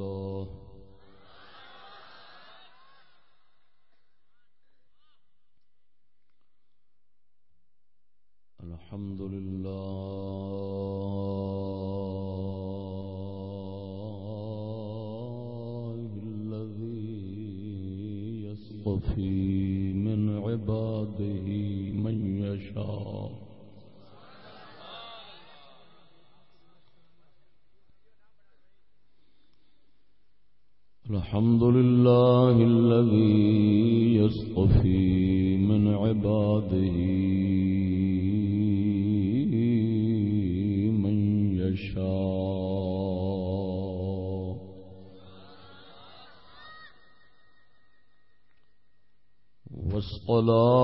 الله الحمد لله الذي يصطفي من عباده من يشاء. الحمد لله الذي يصطفي من عباده من يشاء. والصلاة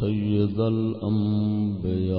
سيد الأنبياء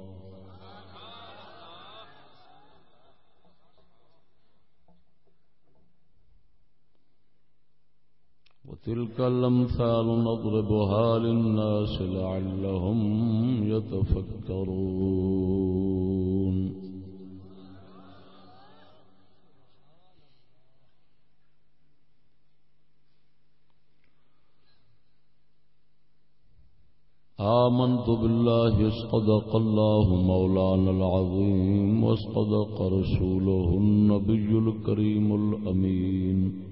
وتلك الأمثال نضربها للناس لعلهم يتفكرون. آمنت بالله اصطدق الله مولانا العظيم واصطدق رسوله النبي الكريم الأمين.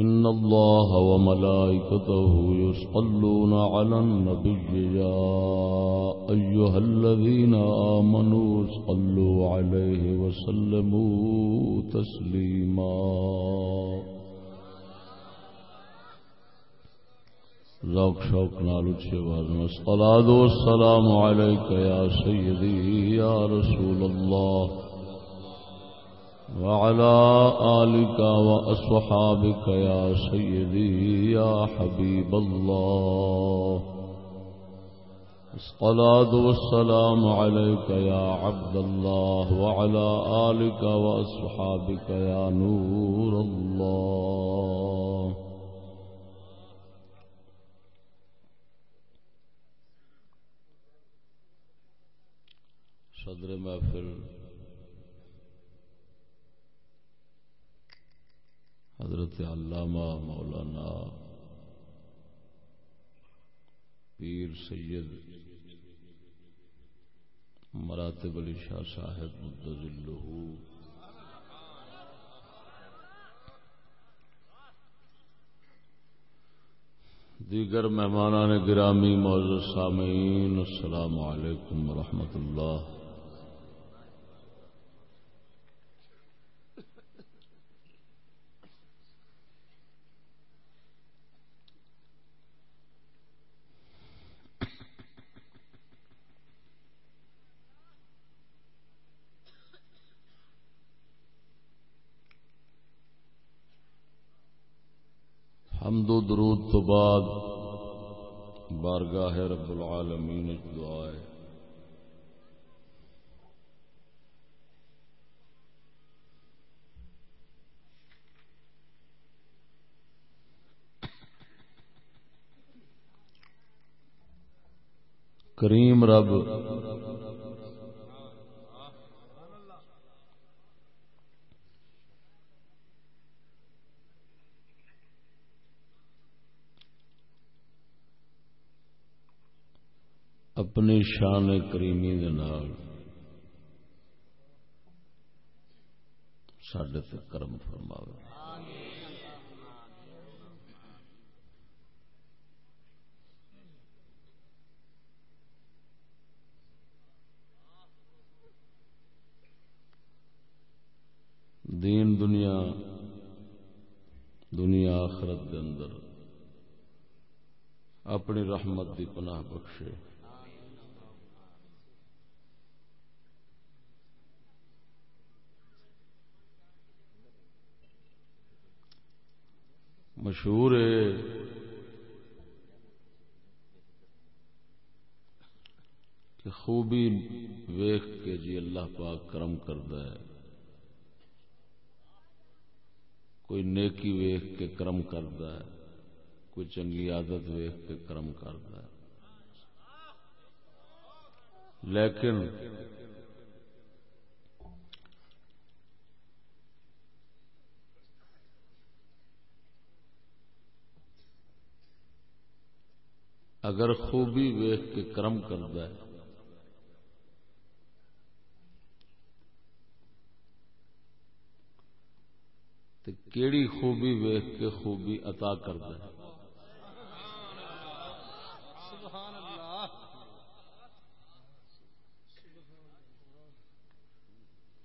إن الله وملائكته يصلون على النبي يا أيها الذين آمنوا صلوا عليه وسلموا تسليما ذوق شوق نالو چواز الصلاة والسلام عليك يا سيدي يا رسول الله وعلى آلك وأصحابك يا سيدي يا حبيب الله. الصلاة والسلام عليك يا عبد الله وعلى آلك وأصحابك يا نور الله. صدر محفل. حضرت علامہ مولانا پیر سید مراتب علی شاہ صاحب مدذلہ دیگر مہمانان گرامی، معزز سامعین، السلام علیکم ورحمۃ اللہ حمد و درود تو بعد بارگاہ رب العالمین دعائے کریم رب. اپنی شان کریمی سڈے کرم فرماوے۔ دین دنیا دنیا آخرت دے اندر۔ اپنی رحمت دی پناہ بخشے۔ مشہور ہے کہ خوبی ویخ کے جی اللہ پاک کرم کرتا ہے۔ کوئی نیکی ویخ کے کرم کرتا ہے، کوئی چنگی عادت ویخ کے کرم کرتا ہے۔ لیکن اگر خوبی ویخ کے کرم کرتا ہے تو کیڑی خوبی ویخ کے خوبی عطا کرتا ہے۔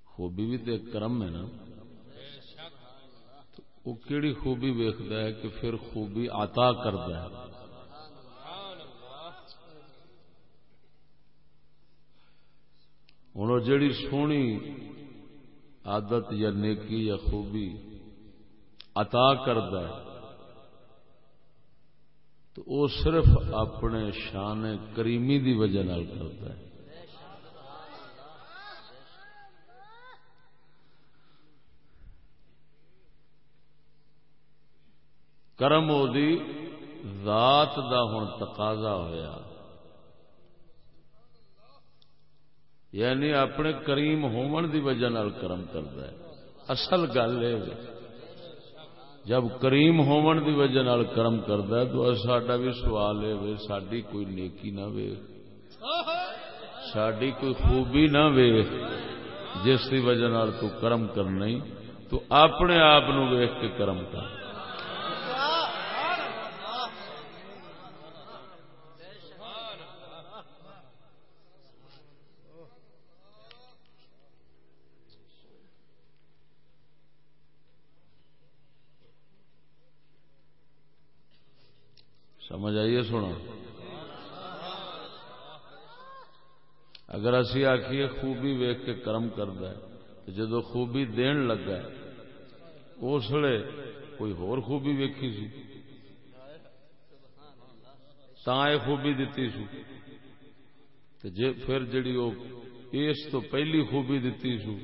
خوبی بھی تو کرم ہے نا۔ وہ کیڑی خوبی ویختا ہے کہ پھر خوبی عطا کرتا ہے۔ ہوں جڑی سونی عادت یا نیکی یا خوبی عطا کرد تو وہ صرف اپنے شان کریمی دی وجہ کرتا ہے۔ کرم ذات دا ہوں تقاضا ہوا یعنی اپنے کریم ہومن دی وجہ نال کرم کرتا ہے۔ اصل گل یہ جب کریم ہومن دی وجہ نال کرم کرتا ہے، تو ساڈا بھی سوال ہے ساری کوئی نیکی نہ وے۔ ساری کوئی خوبی نہ وے۔ جس کی وجہ نال تو کرم کرنا تو اپنے آپ ویخ کے کرم کر۔ سمجھ آئیے سونا اگر اسی آخیے خوبی ویخ کے کرم کرد جدو خوبی دین لگا اس لیے کوئی ہور خوبی ویکھی سی۔ تا یہ خوبی دتی سی جے پھر جڑی وہ اس تو پہلی خوبی دتی سو،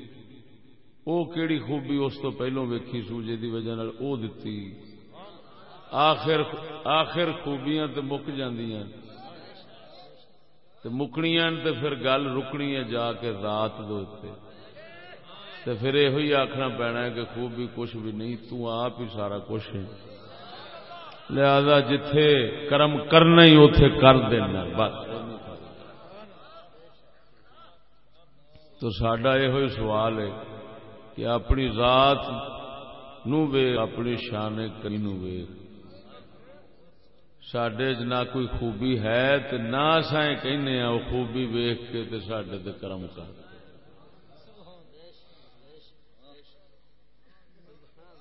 او کیڑی خوبی اس تو پہلوں ویکھی سو جی وجہ او دتی۔ آخر آخر خوبیاں تو مک جاندیاں۔ تے مکنیاں تے پھر گل رکنی ہے جا کے رات تے پھر یہ آخنا پینا ہے کہ خوبی کچھ بھی نہیں، تو آپ ہی سارا کچھ ہے۔ لہذا جتھے کرم کرنا ہی اتے کر دینا، بس۔ تو سڈا یہ سوال ہے کہ اپنی ذات نو وے، اپنی شان کری نو وے۔ سڈے نہ کوئی خوبی ہے تو نہ سائیں کہنے وہ خوبی ویخ کے تے سڈے تے کرم کر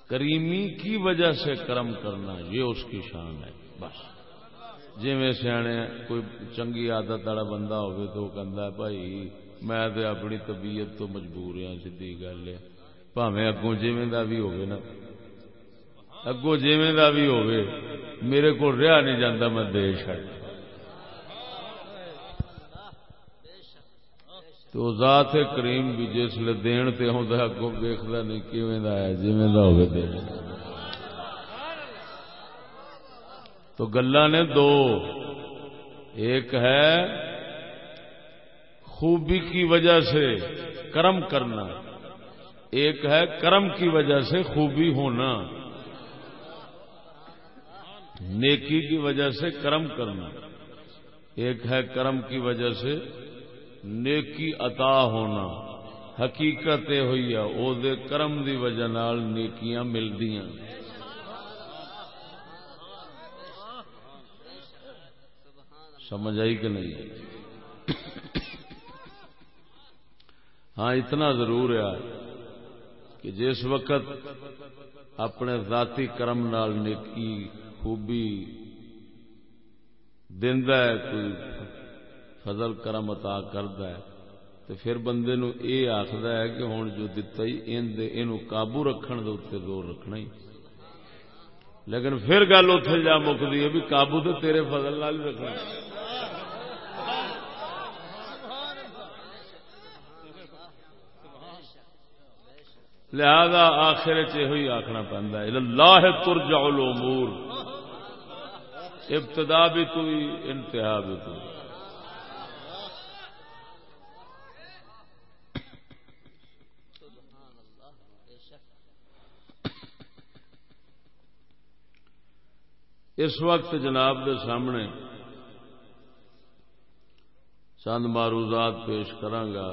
کریمی کی وجہ سے کرم کرنا یہ اس کی شان ہے بس جی میں سیانے کوئی چنگی عادت والا بندہ ہوگی تو وہ کہہ بھائی میں تے اپنی طبیعت تو مجبور ہوں سی گل ہے پاویں اگوں جی بھی ہوگی نا اگو جیویں دا بھی ہوئے میرے کو رہا نہیں جانا میں دے چڑ تو ذات کریم بھی جس لے دین تے ہوں اگوں ویکھدا نہیں، کیویں دا ہے؟ جویں دا ہوے دے تو گلا نے دو۔ ایک ہے خوبی کی وجہ سے کرم کرنا، ایک ہے کرم کی وجہ سے خوبی ہونا۔ نیکی کی وجہ سے کرم کرنا۔ ایک ہے کرم کی وجہ سے نیکی عطا ہونا۔ حقیقت یہ ہوئی ہے وہ کرم دی وجہ نال نیکیاں ملدیاں۔ سمجھ آئی کہ نہیں؟ ہاں اتنا ضرور ہے کہ جس وقت اپنے ذاتی کرم نال نیکی خوبی، دیندا ہے، کوئی فضل، کرم عطا کرد تو پھر بندے نو اے آخد ہے کہ ہوں جو دتا ہی، این دے اینو قابو رکھن دے اتنے زور رکھنا ہی۔ لیکن پھر گل اتے جا مکتی ہے بھی قابو تو تیرے فضل نال رکھنا۔ لہذا آخر چی آخنا پہنتا ہے، اللہ ترجع الامور۔ ابتدا بھی تو انتہا بھی تو اس وقت جناب دے سامنے چند معروضات پیش کرانگا۔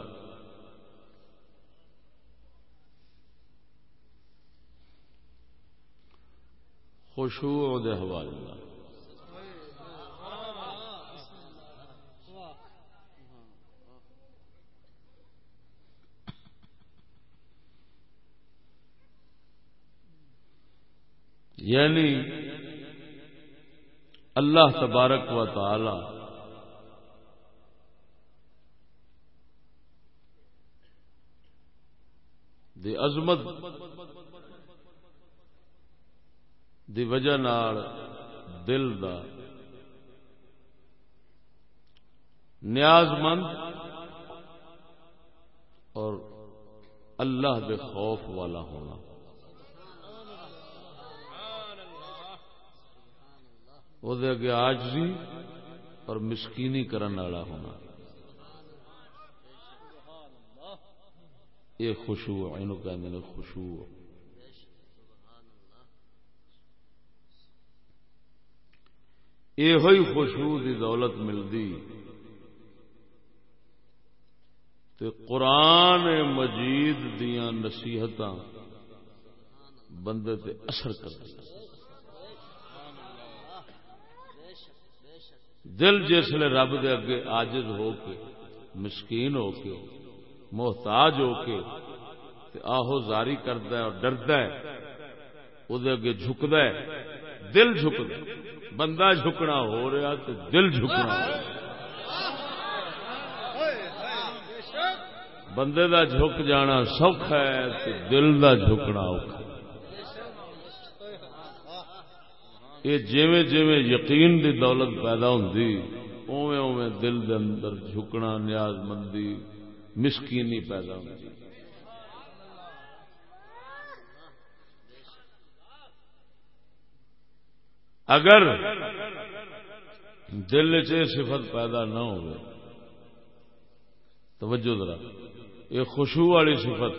خوشبو دے حوالے یعنی اللہ تبارک و تعالی دی عظمت دی وجہ نال دل دا نیاز مند اور اللہ دے خوف والا ہونا۔ وہ اگے آجزی اور مسکینی کرن والا ہونا۔ یہ خوشو کہ خوشو یہ ہوئی خوشبو دی دولت ملتی قرآن مجید دیا نصیحت بندے تے اثر کر دل جسے رب دے اگے آجز ہو کے، مسکین ہو کے، محتاج ہو کے آہو زاری کرد اور ڈرد اگے جھکد دل جھکد بندہ جھکنا ہو رہا تو دل جھکنا بندے دا جھک جانا سوکھ ہے تو دل دا جھکنا اوکھا۔ یہ جیویں جیویں یقین دی دولت پیدا ہوندی، اوویں اوویں دل دے اندر جھکنا، نیاز مندی، مسکینی پیدا ہوندی۔ اگر دل چ صفت پیدا نہ ہو توجہ ذرا، یہ خوشبو والی صفت،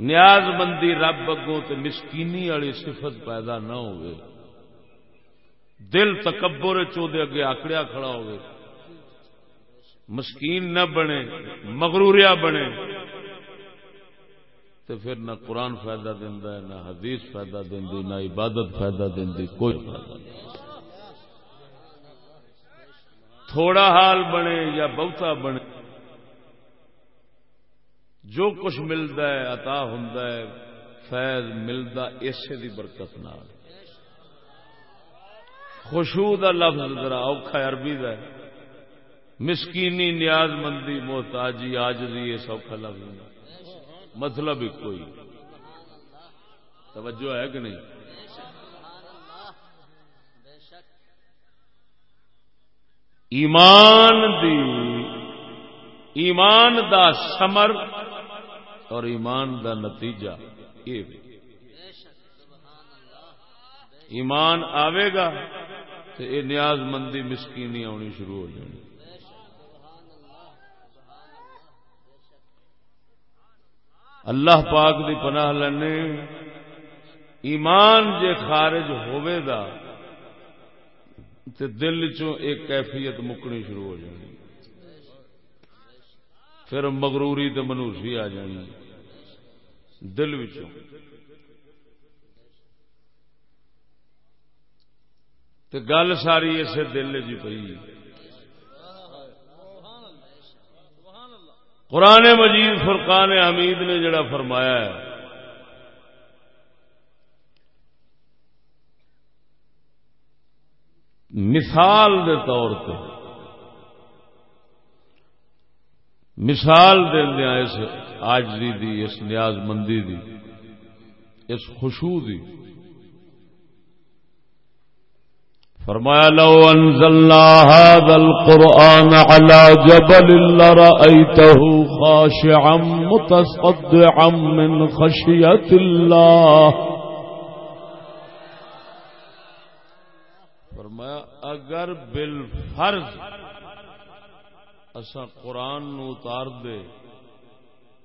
نیاز مندی رب اگوں تے مسکینی والی صفت پیدا نہ ہوئے دل تکبر چودے اگے آکڑیا کھڑا ہوگی مسکین نہ بنے، مغروریا بنے۔ تو پھر نہ قرآن فائدہ دینا ہے، نہ حدیث فائدہ دی نہ عبادت فائدہ دی کوئی فائدہ نہیں۔ تھوڑا حال بنے یا بہتا بنے، جو کچھ ملتا ہے، عطا ہوں فیض ملتا اسے دی برکت نال۔ خوشو دا لفظ ذرا اوکھا عربی دا مسکینی نیاز مندی محتاجی آجزی یہ سوکھا لفظ مطلب کوئی۔ توجہ ہے کہ نہیں؟ ایمان دی، ایمان دا سمر اور ایمان دا نتیجہ یہ ایمان آوے گا تو یہ نیاز مندی مسکینی آنی شروع ہو جانی۔ اللہ پاک دی پناہ لینے، ایمان جے خارج ہوئے دا، تے دل چوں ایک کیفیت مکنی شروع ہو جانی۔ پھر مغروری تے منوسی آ جانی۔ دل وچوں۔ تے گل ساری اسے دل جی پی قرآن مجید فرقان حمید نے جڑا فرمایا ہے، مثال دے طور پہ مثال دیا اس آجری دی، اس نیاز مندی دی، اس خوشبو دی۔ فرمایا، لو انزلنا هذا القرآن على جبل لرأيته خاشعا متصدعا من خشية الله فرمایا، اگر بالفرض اسا قرآن نو اتار دے،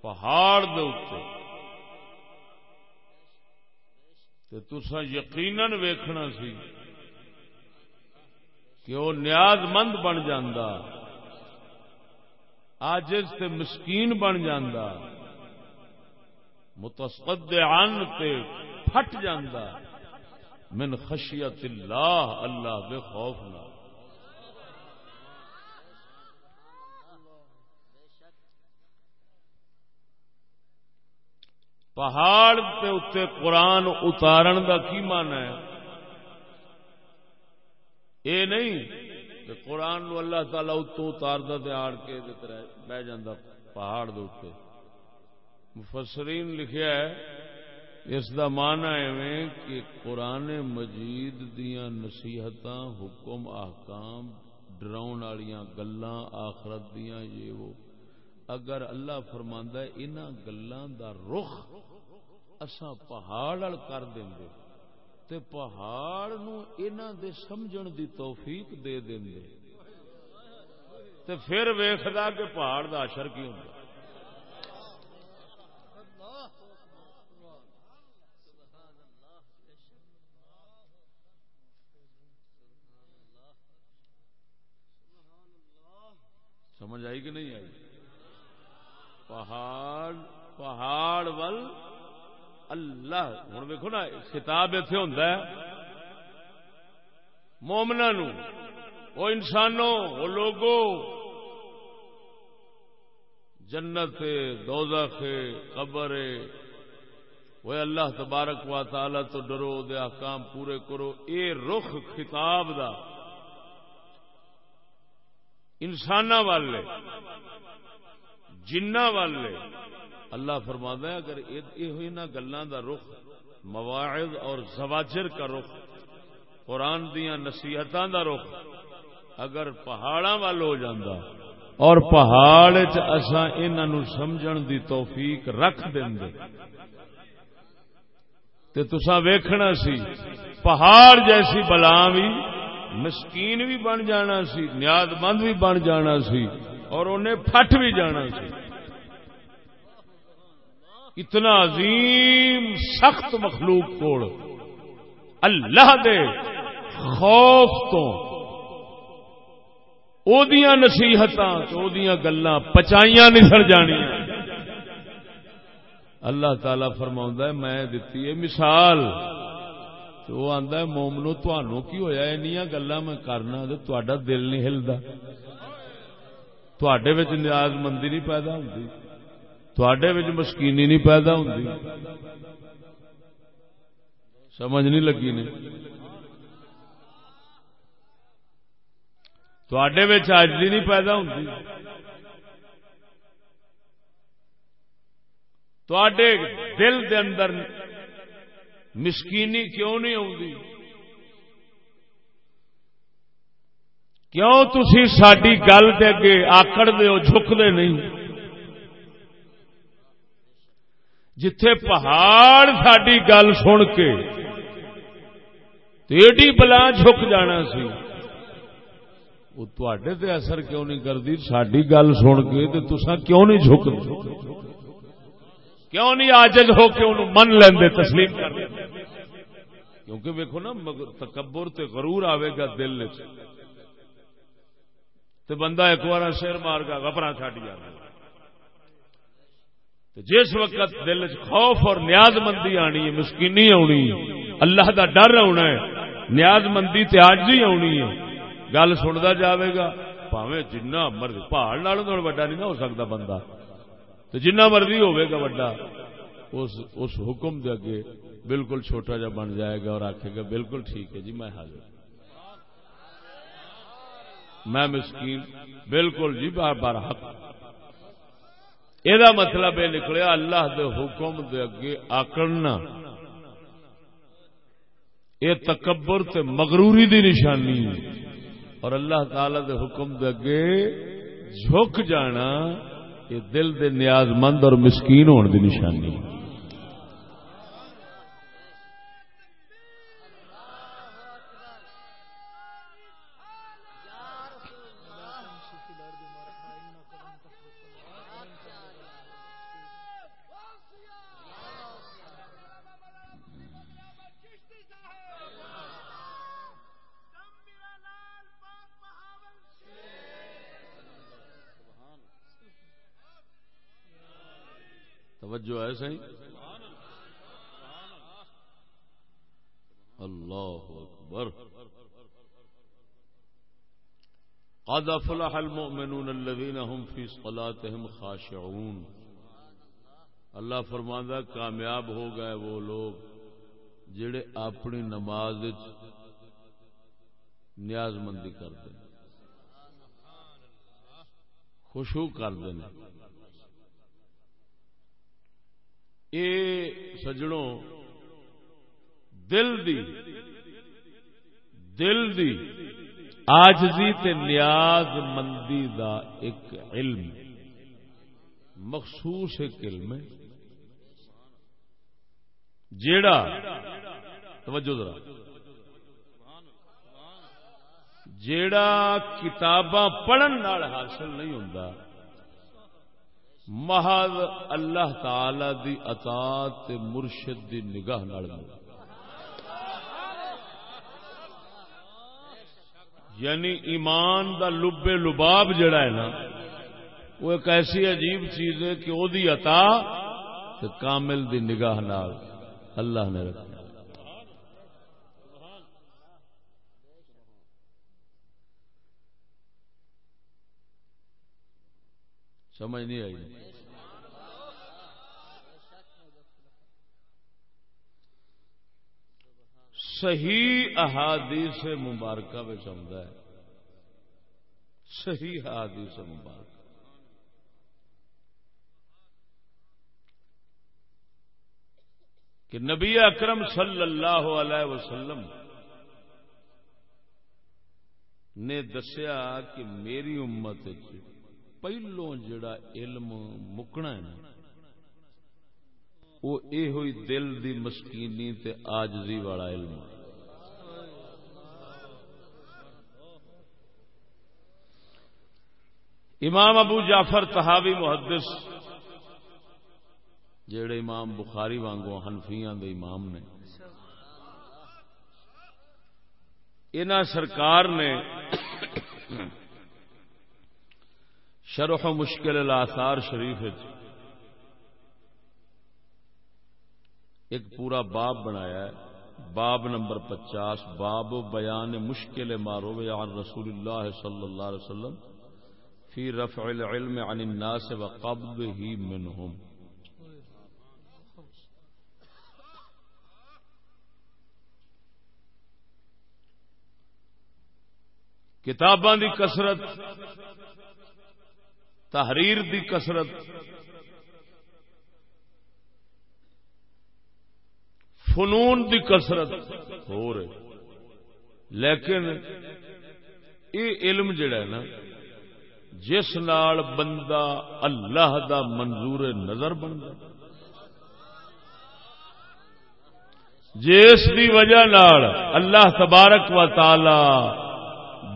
پہاڑ دے اتے تے تسا یقیناً ویکھنا سی کہ وہ نیاز مند بن جاندہ آجز تے مسکین بن جاندہ متصدعان تے پھٹ جاندہ من خشیت اللہ اللہ بے خوف نہ۔ پہاڑ تے اتے قرآن اتارن دا کی مانا ہے؟ اے نہیں، کہ قرآن نو اللہ تعالی اتو اتاردا تے آڑ کے بہ جاندا پہاڑ دے مفسرین لکھیا ہے، اس دا معنی ایویں کہ قرآن مجید دیاں نصیحتاں، حکم، احکام، ڈراؤن والیاں گلاں، آخرت دیاں یہ وہ۔ اگر اللہ فرماندا ہے، انہاں گلاں دا رخ اساں پہاڑ وال کر دیندے تے پہاڑ نو انہاں دے سمجھن دی توفیق دے دیندے تے پھر ویکھدا کہ پہاڑ دا اثر کی ہوندا۔ سمجھ آئی کہ نہیں آئی؟ پہاڑ پہاڑ ول اللہ، ہوں دیکھو نا، خطاب اتے ہوں مومنا نو وہ انسانوں وہ لوگوں، جنت، دوزخ، قبر وہ اللہ تبارک و تعالی تو ڈرو دے احکام پورے کرو۔ اے رخ خطاب دا۔ انسان والے جنہ والے اللہ فرما ہے، اگر یہ گلوں کا رخ، مواعظ اور زواجر کا رخ، قرآن دیا نصیحتوں کا رخ، اگر پہاڑا وال ہو جاندہ اور پہاڑ چسا ان سمجھن دی توفیق رکھ دیں تے تسا ویکھنا سی، پہاڑ جیسی بلا بھی مسکین بھی بن جانا سی، نیاد مند بھی بن جانا سی، اور انہیں پھٹ بھی جانا سی۔ اتنا عظیم سخت مخلوق کوڑ۔ اللہ دے خوف تو اودیاں نصیحتاں تو گلاں پچائیاں نہیں سڑ جانیاں اللہ تعالی فرماؤں ہے، میں دیتی ہے مثال۔ تو وہ آندا ہے، مومنو تانوں کی ہویا اینیاں گلاں میں کرنا تے تہاڈا دل نہیں ہلدا۔ تواڈے وچ نیاز مندی نہیں پیدا ہوندی۔ تھوڑے مسکینی نہیں پیدا ہوتی سمجھ نہیں لگی نے۔ تھوڑے آجلی نہیں پیدا ہوتی تھوڑے دل دے اندر مسکینی کیوں نہیں آتی کیوں تھی ساری گل دے اگے آکڑ دے ہو جھکتے نہیں؟ جتھے پہاڑ ساری گل سن کے ایڈی بلا جھک جانا سی۔ وہ تے اثر کیوں نہیں کرتی ساری گل سن کے تو تسا کیوں نہیں جھک کیوں نہیں آجز ہو کے انہوں من لیندے تسلیم کر کیونکہ ویکو نا تکبر تے غرور آئے گا دل چ تو بندہ ایک بار سر مار گا گپرا چڈ جائے جس وقت دل خوف اور نیاز مندی آنی ہے، مسکینی آنی اللہ دا ڈر آنا ہے نیاز مندی تے آنی ہے، گل سنتا جاوے گا پاوے جنہ مرضی، پہاڑ نال وڈا نہیں نہ ہو سکتا بندہ، تو جنہ مرضی ہوے گا وڈا، اس اس حکم دے اگے بالکل چھوٹا جا بن جائے گا اور آخے گا، بالکل ٹھیک ہے جی میں حاضر۔ میں مسکین، بالکل جی بار بار حق۔ یہ مطلب یہ نکلیا اللہ دے حکم دے اگے آکڑنا۔ یہ تکبر تے مغروری دی نشانی۔ اور اللہ تعالی دے حکم دے اگے جھک جانا، یہ دل دے نیاز مند اور مسکین ہونے دی نشانی۔ ہے توجہ ہے صحیح؟ اللہ اکبر۔ قد افلح المؤمنون الذين هم في صلاتهم خاشعون۔ اللہ فرماندا کامیاب ہو گئے وہ لوگ جڑے اپنی نماز نیاز مندی کرتے خوشو کرتے ہیں اے سجڑوں دل دی دل دی آجزی تے نیاز مندی دا ایک علم، مخصوص ایک علم ہے، جیڑا، توجہ ذرا، جیڑا کتاباں پڑھن حاصل نہیں ہوتا محض اللہ تعالی دی اطاعت مرشد دی نگاہ نال یعنی ایمان دا لبے لباب جڑا ہے نا، وہ ایک ایسی عجیب چیز ہے کہ وہ دی عطا کامل دی نگاہ نال اللہ نے رکھا۔ سمجھ نہیں آئی۔ صحیح احادیث مبارکہ میں آتا ہے۔ صحیح احادیث مبارکہ۔ کہ نبی اکرم صلی اللہ علیہ وسلم نے دسیا کہ میری امت پہلو جڑا علم مکنا ہے نا، وہ یہ ہوئی دل دی مسکینی تے آجزی والا علم امام ابو جعفر تحاوی محدث جڑے امام بخاری وانگو ہنفیاں دے امام نے انہاں سرکار نے شرح و مشکل الاثار شریف جی۔ ایک پورا باب بنایا ہے۔ باب نمبر پچاس، باب و بیان مشکل مارو عن رسول اللہ صلی اللہ علیہ وسلم فی رفع العلم عن الناس و قبض ہی منہم۔ کتاباں دی کسرت تحریر دی کسرت فنون دی کسرت ہو رہے۔ لیکن یہ علم جڑا ہے نا، جس نال بندہ اللہ دا منظور نظر بنتا۔ جس دی وجہ نال اللہ تبارک و تعالی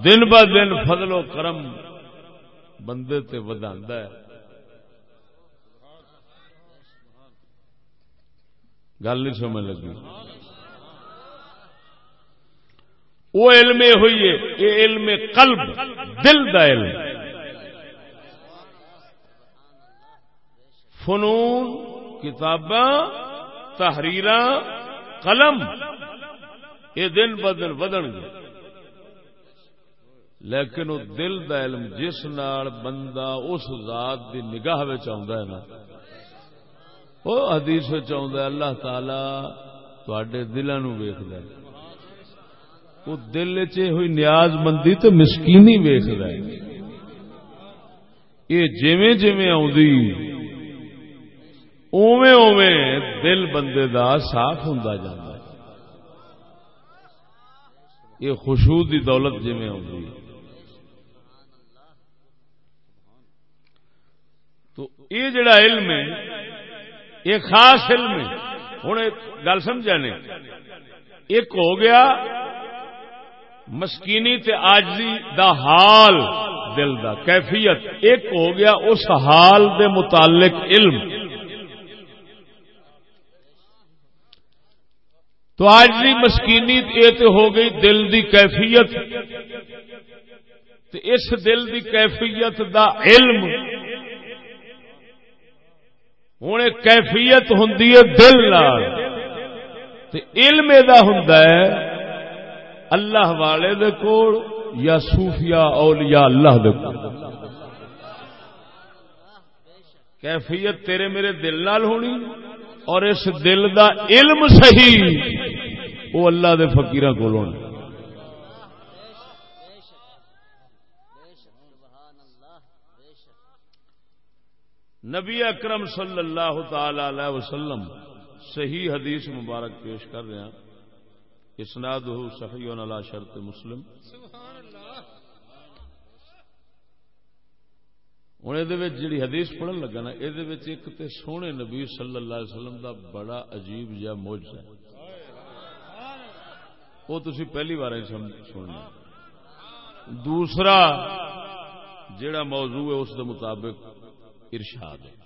دن ب دن فضل و کرم بندے تے ودا ہے۔ گل نہیں سمجھ لگی۔ وہ علم ہوئی ہے، یہ علم قلب، دل دا علم۔ فنون، کتاباں تحریر قلم، یہ دن بدن بدن گے۔ لیکن وہ دل دا علم جس نال بندہ اس ذات دی نگاہ ہے نا، وہ حدیث چاہتا اللہ تعالی تے دلوں دلان ویخد وہ دل چ ہوئی نیاز مندی تو مسکینی ویخد یہ جویں جویں آدھی اوے اوے دل بندے دا صاف ہوں جاتا یہ خوشبو دی دولت جی آئی تو یہ جڑا علم ہے، یہ خاص علم ہے۔ ہوں گل سمجھا نے، ایک ہو گیا مسکینی تے آجزی دا حال دل دا، کیفیت۔ ایک ہو گیا اس حال دے متعلق علم۔ تو آج بھی مسکینی یہ ہو گئی دل دی کیفیت۔ اس دل دی کیفیت دا علم ہوں کیفیت ہوں دل علم دا ہوں اللہ والے دے کول یا صوفیاء اولیاء اللہ دے کول۔ کیفیت تیرے میرے دل نال ہونی اور اس دل دا علم صحیح، وہ اللہ دے فکیر کو نبی اکرم صلی اللہ تعالی علیہ وسلم صحیح حدیث مبارک پیش کر رہے ہیں۔ اسناد صحیح علی شرط مسلم۔ ہوں یہ جی حدیث پڑھن لگا نا، یہ ایک تے سونے نبی صلی اللہ علیہ وسلم دا بڑا عجیب جا موج ہے۔ وہ تھی پہلی بار سننا دوسرا جڑا موضوع ہے اس دے مطابق ارشاد ہے۔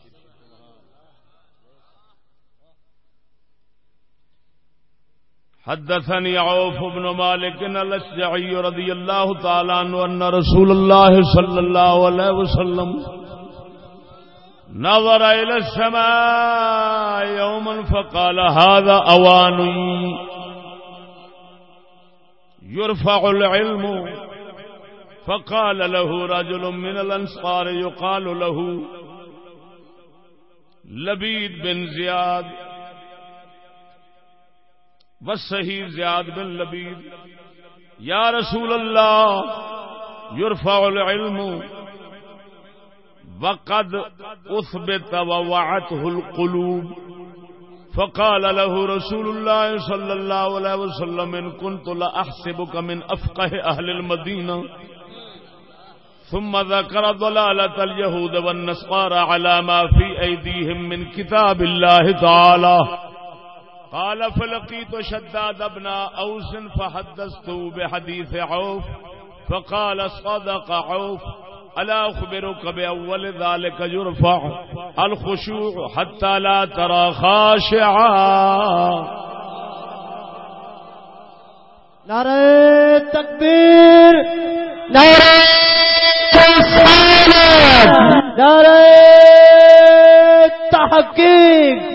حدثني عوف بن مالك الاشجعي رضي الله تعالى عنه أن رسول الله صلى الله عليه وسلم نظر إلى السماء يوما فقال هذا أوان يرفع العلم فقال له رجل من الأنصار يقال له لبيد بن زياد وسحی زیاد بن لبید. یا رسول اللہ یورفا العلم وقد اثبت ووعته القلوب. فقال له رسول الله صلى الله عليه وسلم، ان كنت لاحسبك من افقه اهل المدينه ثم ذكر ضلاله اليهود والنصارى على ما في ايديهم من كتاب الله تعالى. قال فلقيت شداد ابن اوس فحدثته بحديث عوف فقال صدق عوف الا اخبرك باول ذلك يرفع الخشوع حتى لا ترى خاشعا. نعرہ تکبیر، نعرہ نعرہ تحقیق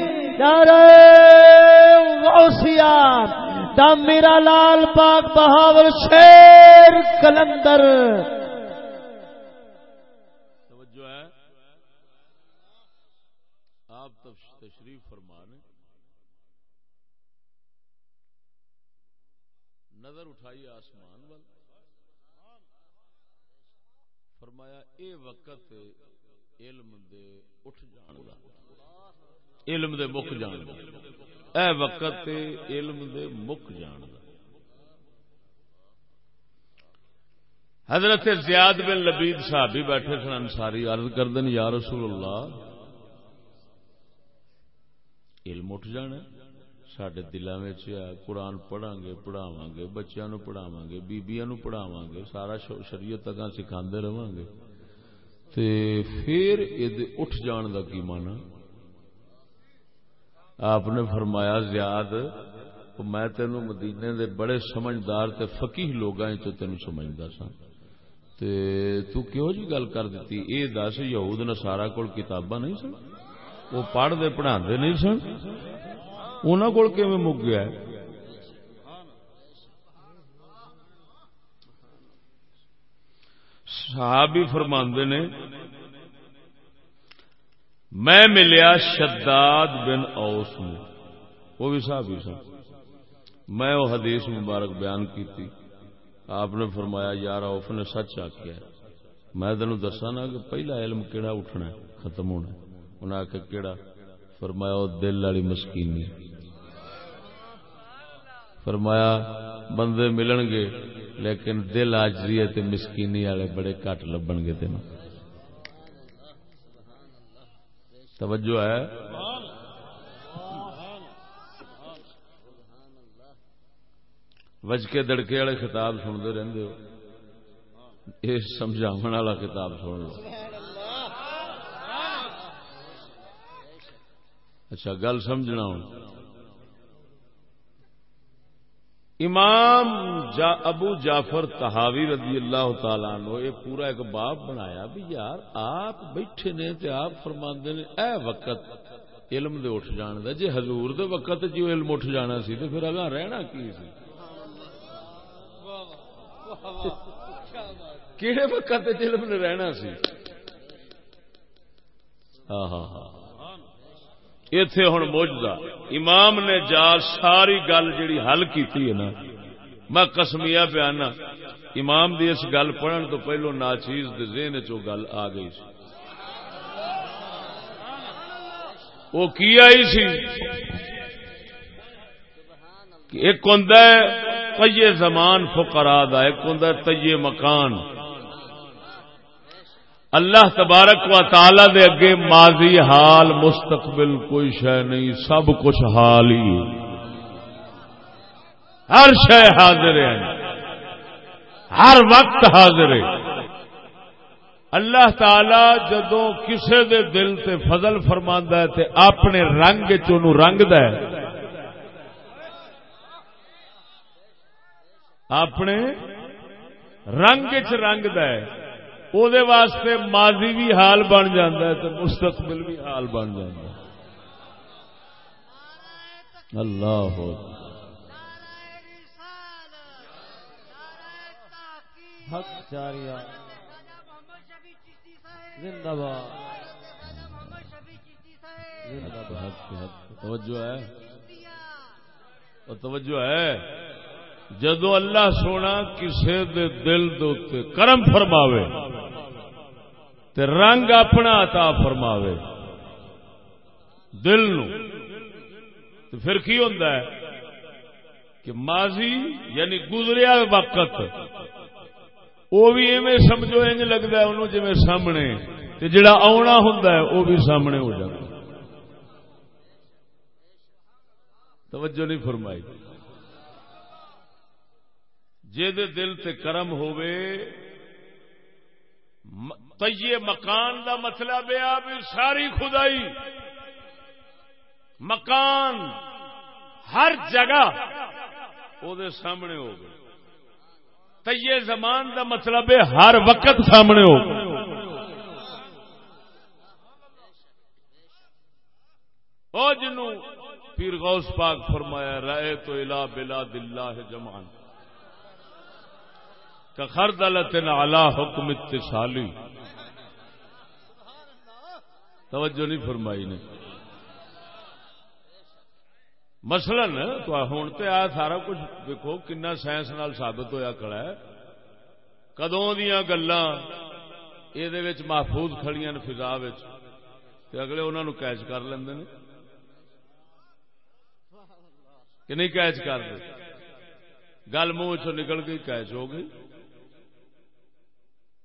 دم میرا لال پاک بہاور شیر کلندر۔ آپ تشریف فرمان نظر اٹھائی آسمان وال فرمایا، اے وقت علم دے اٹھ جان دا۔ علم دے مک جان دا۔ اے وقت علم دے مک جان دا۔ حضرت زیاد بن لبید صاحب بھی بیٹھے سن انساری عرض کر دین یا رسول اللہ، علم اٹھ جانا سڈے دلوں میں قرآن پڑھا گے پڑھاوا گے بچوں نو پڑھاوا گے بیبیا نو پڑھاوا گے سارا شریعت تک سکھا رہا گے تے پھر یہ اٹھ جان دا کی مانا آپ نے فرمایا زیاد میں تینوں مدینے دے بڑے سمجھدار تے فقیح لوگاں تو تینوں سمجھدا سا تے تو کیوں جی گل کر دیتی اے دس یہود نصارا کول کتاباں نہیں سن وہ پڑھ دے پڑھا نہیں سن انہاں کول کیویں مک گیا ہے؟ صحابی فرماندے نے، میں ملیا شداد بن اوس میں وہ بھی صحابی سن۔ میں وہ حدیث مبارک بیان کی تھی آپ نے فرمایا، یار اوف نے سچ آخیا میں تینوں دسا نا کہ پہلا علم کیڑا اٹھنا ہے؟ ختم ہونا انہیں آخیا کیڑا؟ فرمایا، وہ دل والی مسکینی فرمایا، بندے ملن گے، لیکن دل آجری ہے مسکینی والے بڑے کٹ لبن گے تین توجہ ہے؟ وجکے دڑکے والے خطاب سنتے رہتے ہو۔ یہ سمجھا والا کتاب سن لو اچھا گل سمجھنا ہوں۔ امام جا ابو جعفر تحاوی رضی اللہ تعالیٰ نو یہ پورا ایک باب بنایا بھی یار آپ بیٹھے نے تے آپ فرما نے، اے وقت علم دے اٹھ جان دا جی حضور دے وقت جو علم اٹھ جانا سی تو پھر اگاں رہنا کی سی؟ کہڑے وقت علم نے رہنا سی؟ ہاں ہاں ہاں۔ اتے ہوں موجودہ۔ امام نے جا ساری گل جڑی حل کی نا، میں کسمیا پیانا امام دی اس گل پڑھن تو پہلو ناچیز ذہن چو گل آ گئی سی۔ وہ کی آئی سی؟ ایک ہوں تیے زمان فقرا دا، ایک ہوں تیے مکان۔ اللہ تبارک و تعالی دے اگے ماضی حال مستقبل کوئی شہ نہیں، سب کچھ حال ہی۔ ہر شہ حاضر ہے۔ ہر وقت حاضر ہے۔ اللہ تعالی جدو کسے دے دل تے فضل فرما ہے تے اپنے رنگ چنو رنگ د اپنے رنگ چ رنگ د واسطے ماضی بھی حال بن جاتا ہے تو مستقبل بھی حال بن جاتا ہے۔ اللہ ہو۔ توجہ ہے۔ توجہ ہے۔ جدو اللہ سونا کسے دے دل دے کرم فرماوے تے رنگ اپنا عطا فرماوے دل نو تو پھر کی ہوتا ہے؟ کہ ماضی یعنی گزریا وقت وہ بھی ایویں سمجھو، انج لگتا ہے انہوں جی سامنے، تے جڑا آنا ہوں وہ بھی سامنے ہو جاتا۔ توجہ نہیں فرمائی۔ جے دے دل تے کرم ہوئے تیے مکان دا مطلب ہے، ساری خدائی۔ مکان ہر جگہ او دے سامنے ہو گئے تیے زمان دا مطلب ہے ہر وقت سامنے ہو گئے او جنو پیر غوث پاک فرمایا رائے تو الہ بلا دلہ جمان خردلت علی حکم اتصالی۔ توجہ نہیں فرمائی نے۔ مثلا تو ہوں تو آ سارا کچھ دیکھو کنا سائنس نال ثابت ہویا کھڑا ہے۔ کدوں دیا گلا یہ محفوظ کھڑیاں نے فضا اگلے انہوں کیچ کر لیں کہ نہیں کیچ کر دے۔ گل منہ چ نکل گئی، کیچ ہو گئی۔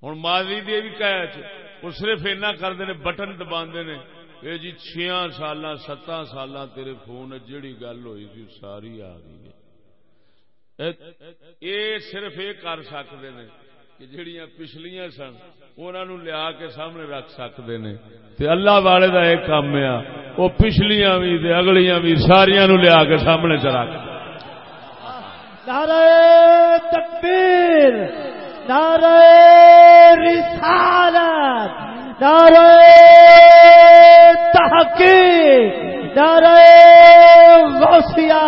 ہوں ماضی دی بھی کہچ وہ صرف اینا کرتے ہیں بٹن دبا نے۔ یہ جی چھیا سال ستاں سال تیرے فون جیڑی گل ہوئی تھی، ساری آ گئی یہ صرف یہ کر سکتے ہیں کہ جہیا پچھلیاں سن انہوں لیا کے سامنے رکھ سکتے ہیں تے اللہ والے کا ایک کام ہے وہ پچھلیاں بھی تے اگلیاں بھی ساریا نو لیا کے سامنے چ رکھ۔ نعرہ تکبیر۔ نعرہ رسالت، نعرہ تحقیق، نعرہ غوثیہ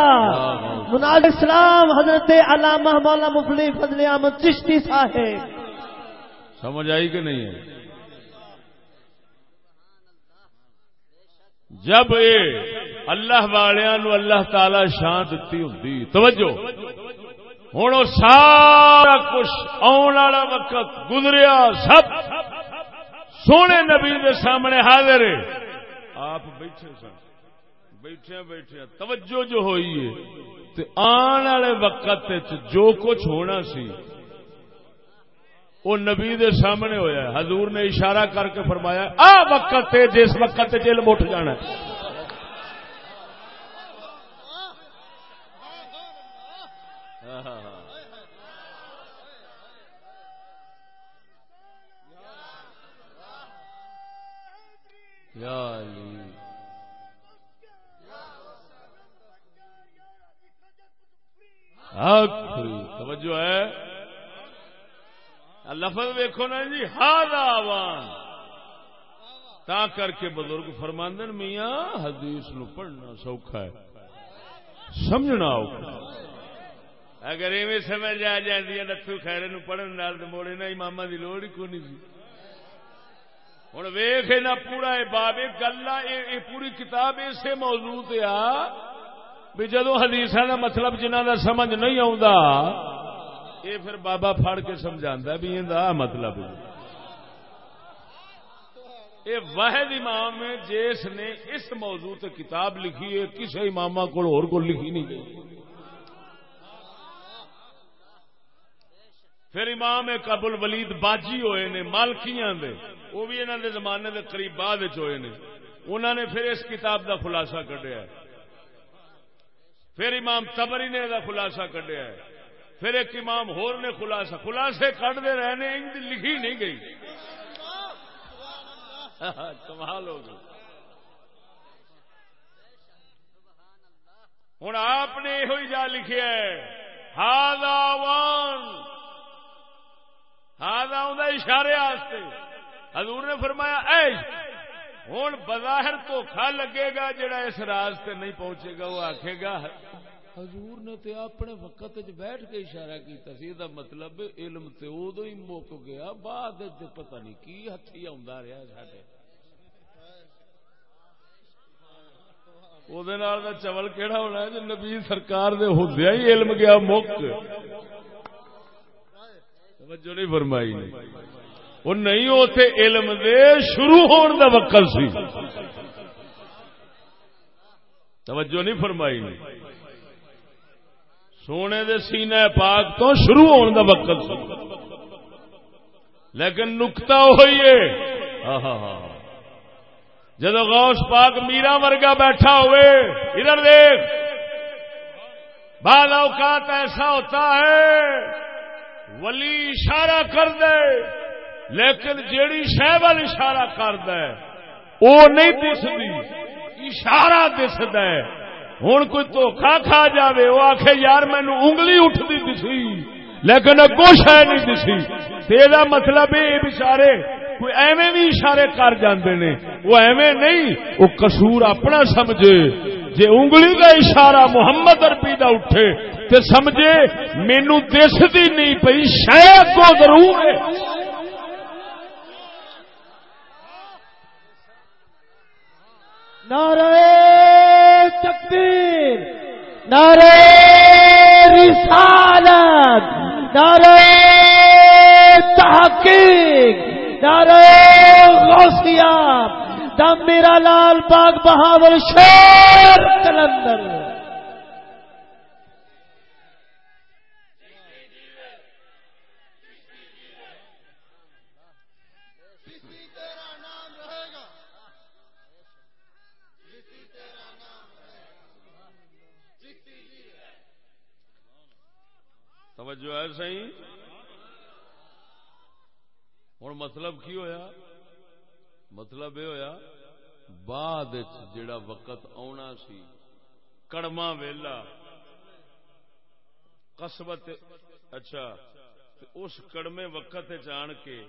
منال اسلام حضرت علامہ مولا مفلی فضل احمد چشتی صاحب۔ سمجھ آئی کہ نہیں ہے؟ جب یہ اللہ والوں اللہ تعالی شان دتی ہوں توجہ۔ ہوں سارا کچھ آن والا وقت گزریا، سب سونے نبی دے سامنے حاضر ہے۔ آپ بیٹھے سن، بیٹھے بیٹھے، توجہ جو ہوئی ہے آن والے وقت جو کچھ ہونا سی، وہ نبی دے سامنے ہویا ہے۔ حضور نے اشارہ کر کے فرمایا، آ وقت جس وقت علم اٹھ جانا توجہ ہے۔ لفظ ویکو نا جی ہاد آوان تا کر کے بزرگ فرماندن، میاں، حدیث نو پڑھنا سوکھا ہے۔ سمجھنا اگر ایویں سمجھ آ جاتی ہے نتو خیرے نو پڑھن نال موڑے نہ امام دی لوڑ ہی کونی سی۔ ہوں ویخ نہ پورا باب گلا یہ پوری کتاب اسے موضوع آ، بھی جدو حدیث کا مطلب جنہ کا سمجھ نہیں آ یہ پھر بابا پھڑ کے سمجھا بھی یہ مطلب۔ یہ واحد امام جس نے اس موضوع تے کتاب لکھی ہے کسی امام کو لکھی نہیں گئی۔ پھر امام ابل ولید باجی ہوئے نے، مالکیاں دے۔ وہ بھی انہوں دے زمانے دے قریب بعد ہوئے نے۔ انہوں نے پھر اس کتاب دا خلاصہ کڈیا پھر امام تبری نے دا خلاصہ کڈیا پھر ایک امام ہور نے خلاصہ، خلاصے کٹتے رہنے ان لکھی نہیں گئی۔ کمال ہو گئی۔ ہوں آپ نے یہ جا لکھا ہے ہاد ہاں اشارے آستے۔ حضور نے فرمایا اے ہوں بظاہر دھوکھا لگے گا، جڑا اس راستے نہیں پہنچے گا، وہ آخے گا، حضور نے تے اپنے وقت بیٹھ کے اشارہ کیتا سی، دا مطلب علم تے ادو ہی مک گیا، بعد پتہ نہیں کی ہاتھی آ رہا ساڈے۔ وہ چول کہڑا ہونا ہے جو نبی سرکار دے ہوں ہی علم گیا مک۔ توجہ نہیں فرمائی وہ نہیں اتے علم دے شروع ہون دا وقت سی۔ توجہ نہیں فرمائی۔ سونے دے سینے پاک تو شروع ہون دا وقت سی۔ لیکن نکتا ہوئی ہے۔ ہاں، ہاں، ہاں۔ جدو غوث پاک میرا ورگا بیٹھا ہوئے، ادھر دیکھ۔ بعض اوقات ایسا ہوتا ہے، ولی اشارہ کر دے۔ لیکن جیڑی شہ وال اشارہ کر دے وہ نہیں دستی اشارہ دسد ہوں کوئی دھوکھا کھا جاوے وہ آخ یار مینو انگلی اٹھتی دسی، لیکن اگو شہ نہیں دسی۔ تیرا مطلب یہ بچارے، کوئی ایویں بھی اشارے کر جاندے نے، وہ ایویں نہیں، وہ قصور اپنا سمجھے۔ جے انگلی کا اشارہ محمد اربی کا اٹھے، تے سمجھے مینو دستی نہیں پی شاید کو ضرور ہے۔ نعرہ تکبیر، نعرہ رسالت، نعرہ تحقیق، نعرہ غوثیہ دم میرا لال باغ بہادر شیر کلندر۔ توجہ ہے صحیح؟ ہوں مطلب کی ہویا؟ مطلب یہ ہویا، بعد جڑا وقت آنا سی، کڑما ویلا قصبت اچھا اس کڑمے وقت جان کے،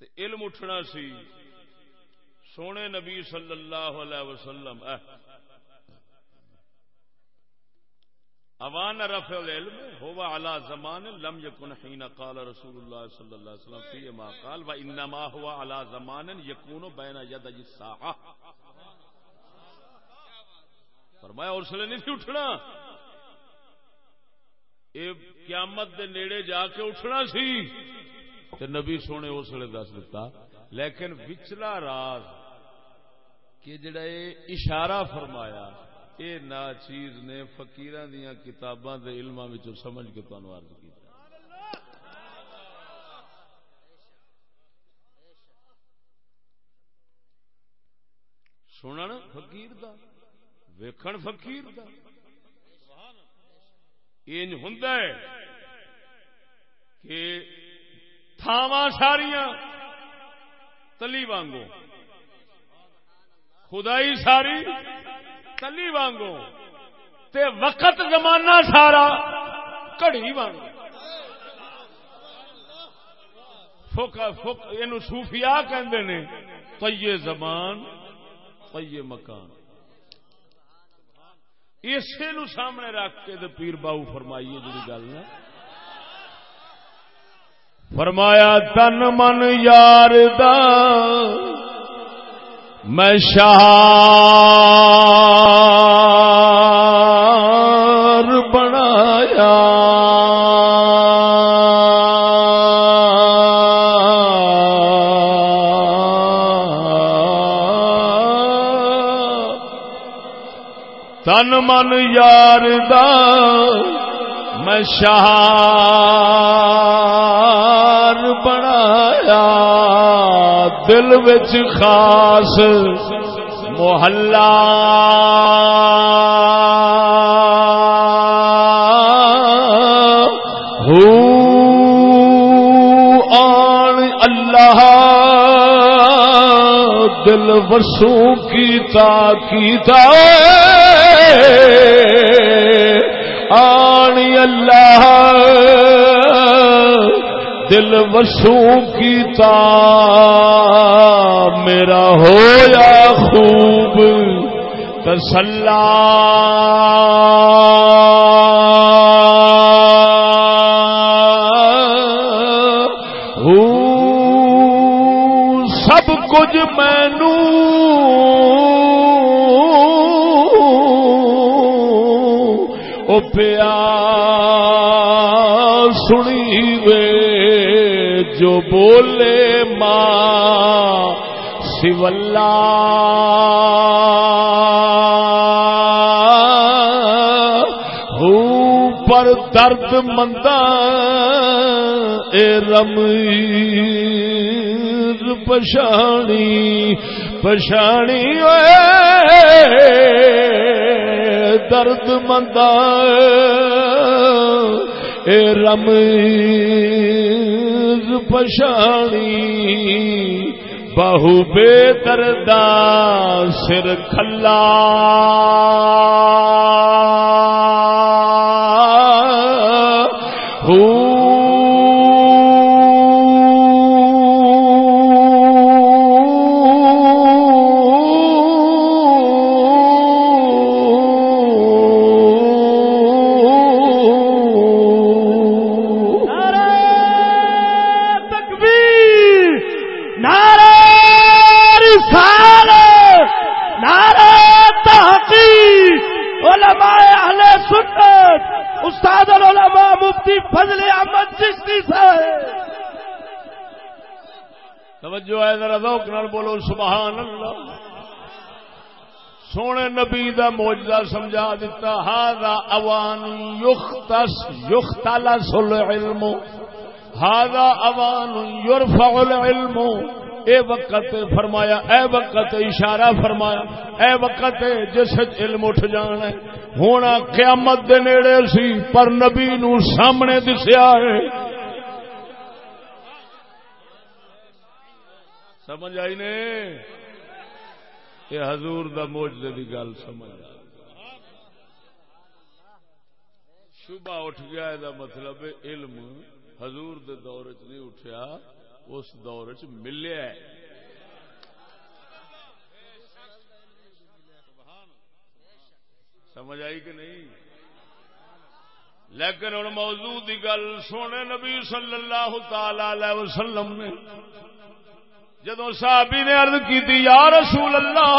تے علم اٹھنا سی، سونے نبی صلی اللہ علیہ وسلم اوان رفع العلم هو على زمان لم يكن حين قال رسول الله صلى الله عليه وسلم فيه ما قال وانما هو على زمان يكون بين يدي الساعه فرمایا اس لیے نہیں تھی اٹھنا؟ یہ قیامت دے نیڑے جا کے اٹھنا سی۔ تے نبی سونے اس لیے دس دیتا لیکن وچلا راز کہ جڑا یہ اشارہ فرمایا یہ نا چیز نے فکیر دیا کتاباں دے علماں وچوں سمجھ کے تمہیں عرض کیتا۔ سنن فقیر دا، ویکھن فقیر دا۔ انج ہوندا ہے کہ تھاواں ساریاں تلی وانگو خدائی ساری تلی وانگو تے وقت زمانہ سارا کڑی وانگو فک فک یہ صوفیاء کہندے نے پیے زبان پیے مکان اسے نو سامنے رکھ کے تے پیر باؤ فرمائیے جی گل نا فرمایا تن من یار دا میں شہار بنایا۔ تن من یار دا میں شہار بنایا دل وچ خاص محلہ۔ ہو آن اللہ دل وسو کی تا آنی اللہ دل وسو کی تا میرا ہویا خوب تسلا سب کچھ مینو او پیا سنی وے جو بولے ماں سولہ پر درد مندہ، اے رمی پشانی پشانی درد مندہ، اے رم پشانی بہو بے دردا سر کھلا نبی دا سمجھا دیتا ہاذا اوان یختص یختلس العلم هذا اوان يرفع العلم. اے وقت فرمایا، اے وقت اشارہ فرمایا، اے وقت جس علم اٹھ جان ہے۔ ہونا قیامت دے نیڑے سی، پر نبی نو سامنے دسیا ہے۔ سمجھ آئی نے؟ یہ حضور دا موجدے دی گل سمجھ شبہ اٹھ گیا یہ مطلب علم حضور دے دور چ نہیں اٹھیا، اس دور چ ملیا ہے۔ سمجھ آئی کہ نہیں؟ لیکن ہوں موضوع کی گل سونے نبی صلی اللہ تعالی وسلم نے جدو صحابی نے عرض کی یا رسول اللہ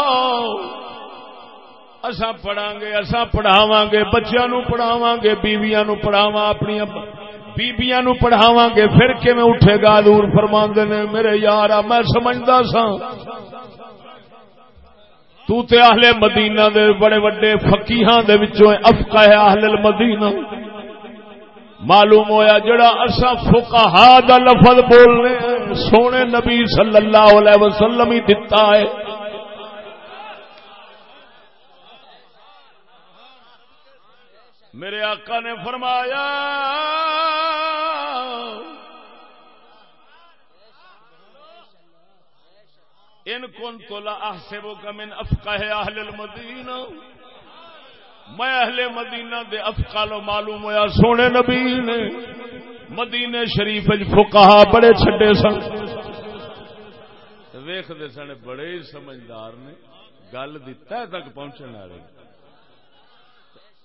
اسا پڑھا گے اسا پڑھاوا گے بچیا نو پڑھاوا گے بیویا نو پڑھاوا اپنی بیبیا نو پڑھاوا گے پھر کہ اٹھے گا؟ دور فرما نے، میرے یار میں سمجھتا سا تو تے اہل مدینہ دے بڑے بڑے فقیہاں دے وچوں افقہ ہے اہل المدینہ۔ معلوم ہویا جڑا اسا فقہا دا لفظ بولنے سونے نبی صلی اللہ علیہ وسلم ہی دتا ہے۔ میرے آقا نے فرمایا، ان کون تولا احسبو کا من افقہ اہل المدینہ۔ میں اہل مدینہ دے افقالو معلوم ہویا، سونے نبی نے۔ مدینے شریف فقہ بڑے چھڈے سن۔ ویخ دے سن، بڑے ہی سمجھدار نے۔ گل دی تہ تک پہنچنے والے۔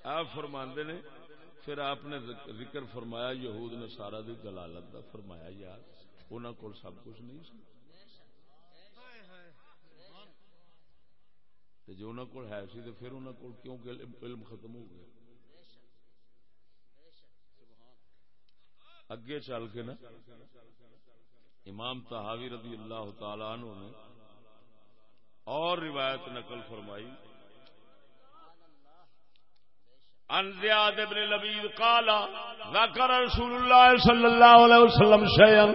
آپ فرماندے نے، پھر آپ نے ذکر فرمایا، یہود نے سارا دی دلالت دا فرمایا، یار انہوں کو سب کچھ نہیں سی جو انہوں کو ہے سی تو پھر انہوں کو کیوں علم ختم ہو گیا؟ اگے چل کے نا، امام تحاوی رضی اللہ تعالی عنہ نے اور روایت نقل فرمائی۔ عن زياد بن لبيد قال ذكر رسول الله صلى الله عليه وسلم شيئا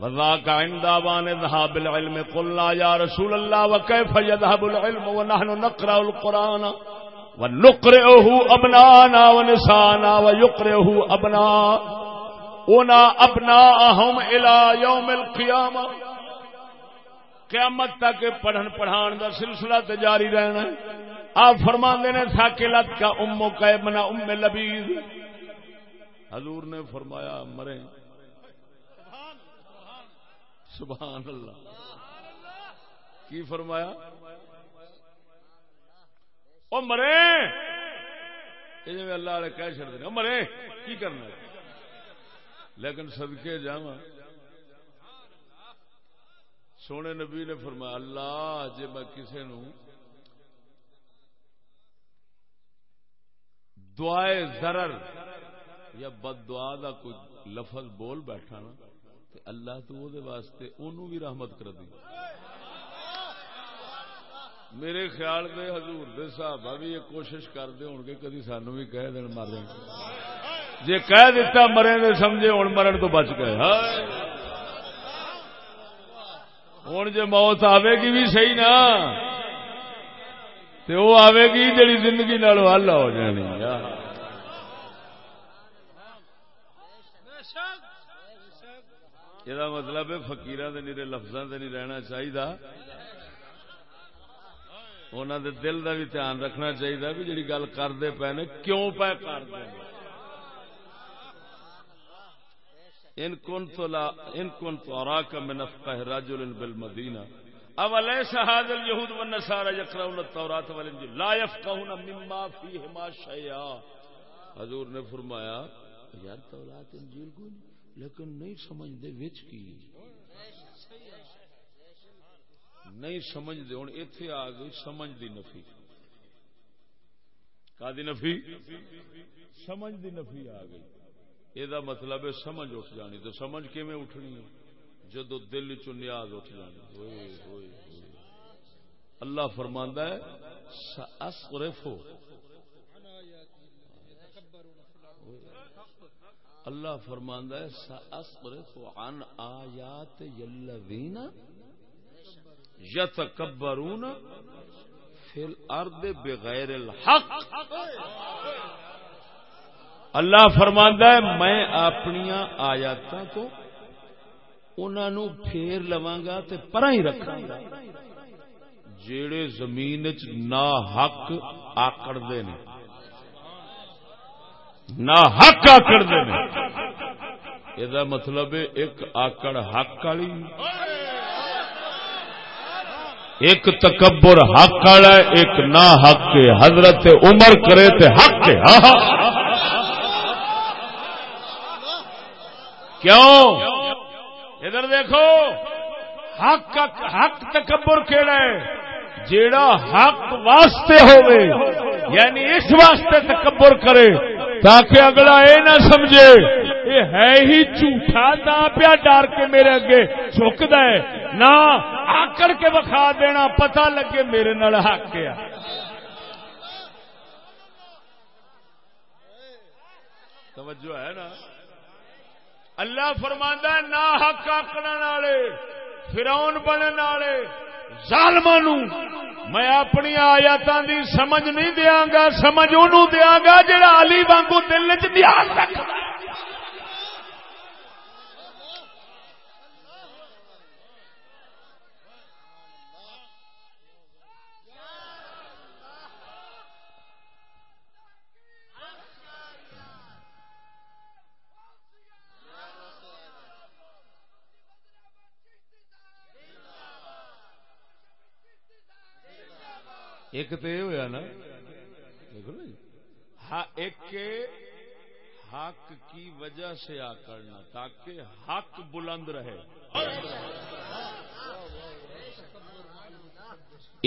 وذاك عند ابان ذهاب العلم، قلنا يا رسول الله وكيف يذهب العلم ونحن نقرا القران ونقرئه ابنانا ونسانا ويقرئه ابناؤنا ابناءهم الى يوم القيامه قیامت تک پڑھن پڑھان دا سلسلہ تے جاری رہنا آپ فرما نے ساکلت کا امو کا ابنا ام لبید. حضور نے فرمایا مرے سبحان اللہ. کی فرمایا؟ او مرے! یہ اللہ والے کہہ چڑ دیں مرے! کی کرنا لیکن صدقے جا سونے نبی نے فرمایا، اللہ جی میں کسی نو دعائے ضرر یا بد دعا دا کوئی لفظ بول بیٹھا نا تو اللہ تو وہ واسطے انہوں بھی رحمت کر دی۔ میرے خیال میں حضور دے صحابہ بھی یہ کوشش کرتے ہو گے، کدی سانو بھی کہہ دین مارے جی کہہ دیتا مرے نے سمجھے ہوں مرن تو بچ گئے۔ ہوں جی موت آئے گی بھی صحیح نا۔ تو وہ آئے گی جڑی زندگی نال حل ہو جانی۔ ہاں۔ یہ مطلب ہے فکیر نیرے لفظوں سے نہیں رہنا چاہیے انہوں دے دل کا بھی دھیان رکھنا چاہیے بھی جی گل کرتے پے نے، کیوں پہ کرتے ان کن تو ان کن تو اراک من افقہ رجل بالمدینہ۔ اولیس هذا اليهود والنصارى يقرؤون التوراة والانجيل لا يفقهون مما فيهما شيئا حضور نے فرمایا، یار تورات انجیل کو لیکن نہیں سمجھ دے وچ کی؟ نہیں سمجھ دے، ہن ایتھے آ گئی، سمجھ دی نفی۔ کا دی نفی؟ سمجھ دی نفی آ گئی۔ یہ مطلب ہے سمجھ اٹھ جانی، تو سمجھ کیویں اٹھنی ہے؟ جدو دل چ نیاز اٹھ جانی۔ ہوئے ہوئے ہوئے۔ اللہ فرماندہ ہے اللہ فرماندا ہے سأصرف عن آیات الذین یتکبرون فی الارض بغیر الحق۔ اللہ فرماندا ہے، میں اپنی آیاتاں تو انہاں نو پھیر لواں گا تے پرا ہی رکھاں۔ گا جیڑے زمین وچ نا حق آکڑ دے نے نا حق آکڑ دے نے یہ مطلب ہے، ایک آکڑ حق والی۔ ایک تکبر حق والا ہے، ایک نا حق حضرت عمر کرے تے حق ہے ہاں ہاں۔ کیوں؟ ادھر دیکھو، حق حق تکبر کیڑا ہے؟ جیڑا حق واسطے ہوئے یعنی اس واسطے تکبر کرے، تاکہ اگلا اے نہ سمجھے۔ یہ ہے ہی جھوٹا تا پیا ڈر کے میرے اگے چکد ہے، نہ آکڑ کے بخا دینا، پتہ لگے میرے نال حق کیا توجہ ہے نا؟ اللہ فرماندہ نہ حق آکڑ والے فراؤن بننے والے ظالمانو میں اپنی آیاتاں دی سمجھ نہیں دیاں گا، سمجھ انہوں دیاں گا، جڑا علی وانگو دل وچ نیاز رکھدا ہے۔ ایک تو یہ ہوا نا، دیکھو نا جی۔ ہاں، ایک حق کی وجہ سے آ کرنا، تاکہ حق بلند رہے۔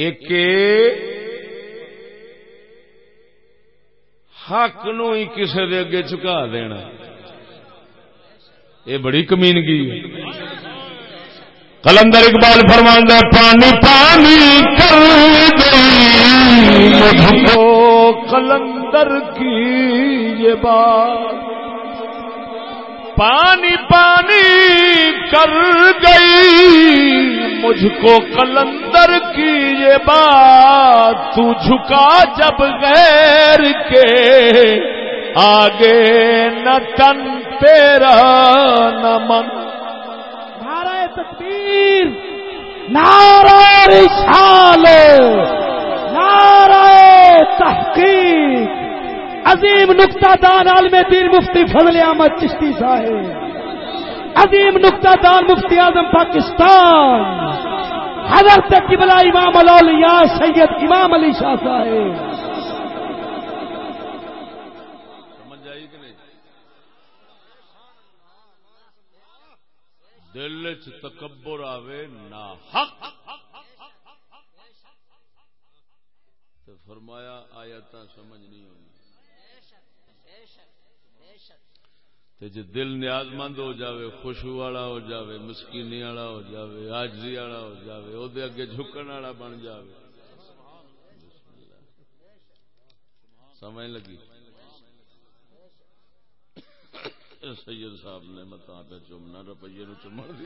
ایک حق نو ہی کسی دے اگے چکا دینا۔ یہ بڑی کمینگی کلندر اقبال فرماندہ پانی پانی کر۔ مجھ کو کلندر کی یہ بات۔ پانی پانی کر گئی مجھ کو کلندر کی یہ بات۔ تو جھکا جب غیر کے، آگے نہ تن تیرا نہ من۔ تکبیر، نعرہ رسال نعرہ تحقیق، عظیم نقطہ دان عالم دین مفتی فضل احمد چشتی صاحب، عظیم نقطہ دان مفتی اعظم پاکستان، حضرت قبلہ امام الاولیاء سید امام علی شاہ صاحب۔ دل چ تکبر آوے نہ حق تو فرمایا آیات سمجھ نہیں ہونی جی دل نیاز مند ہو جاوے خوشبو والا ہو جاوے مسکینی والا ہو جاوے آجری والا ہو جاوے وہ اگے جھکن والا بن جاوے۔ سمجھ لگی؟ سید صاحب نے متا پہ چومنا روپیے نو چومن دی۔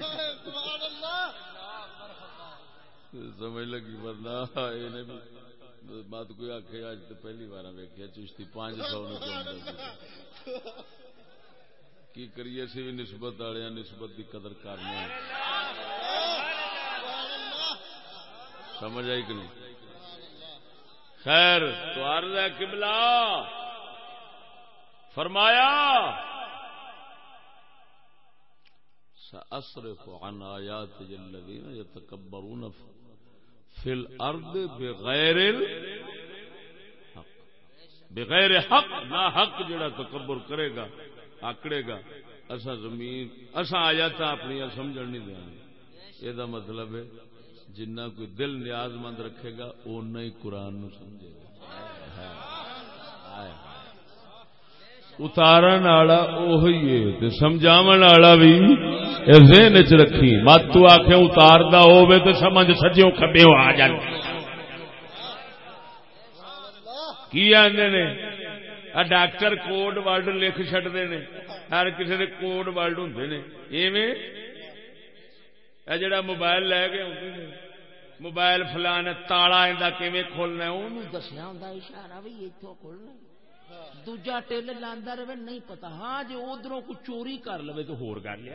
سمجھ لگی ورنہ یہ بات کوئی آخ اج تو پہلی بار ویکیا چشتی پانچ سو کی کریے سی بھی نسبت والے ہاں نسبت کی قدر کرنے سمجھ آئی کہ نہیں؟ خیر، تو عرض ہے قبلہ۔ فرمایا، سأصرف عن آيات الذين يتكبرون في الأرض بغیر الحق بغیر حق نہ حق جڑا تکبر کرے گا، آکڑے گا، اسا زمین، اسا تھا اپنی سمجھ نہیں دیا یہ مطلب ہے جنہ کوئی دل نیاز مند رکھے گا اُنہ ہی قرآن نو سمجھے گا۔ اتارن والا اہی سمجھاو والا بھی ذہن چ رکھی مت تو آخ اتار ہوے تو سمجھ سجو کبے آ جائے کی آدھے نے آ ڈاکٹر کوڈ ورڈ لکھ چڈتے نے ہر کسی کے کوڈ ورڈ ہوں نے ایویں اے جڑا موبائل لے کے آتے نے موبائل فلان تالا کیویں کھولنا انہوں دسیا ہوں اشارہ بھی اتوں کھولنا دوجا ٹل لانا رہے، نہیں پتا۔ ہاں جی ادھر کو چوری کر لو تو ہور گل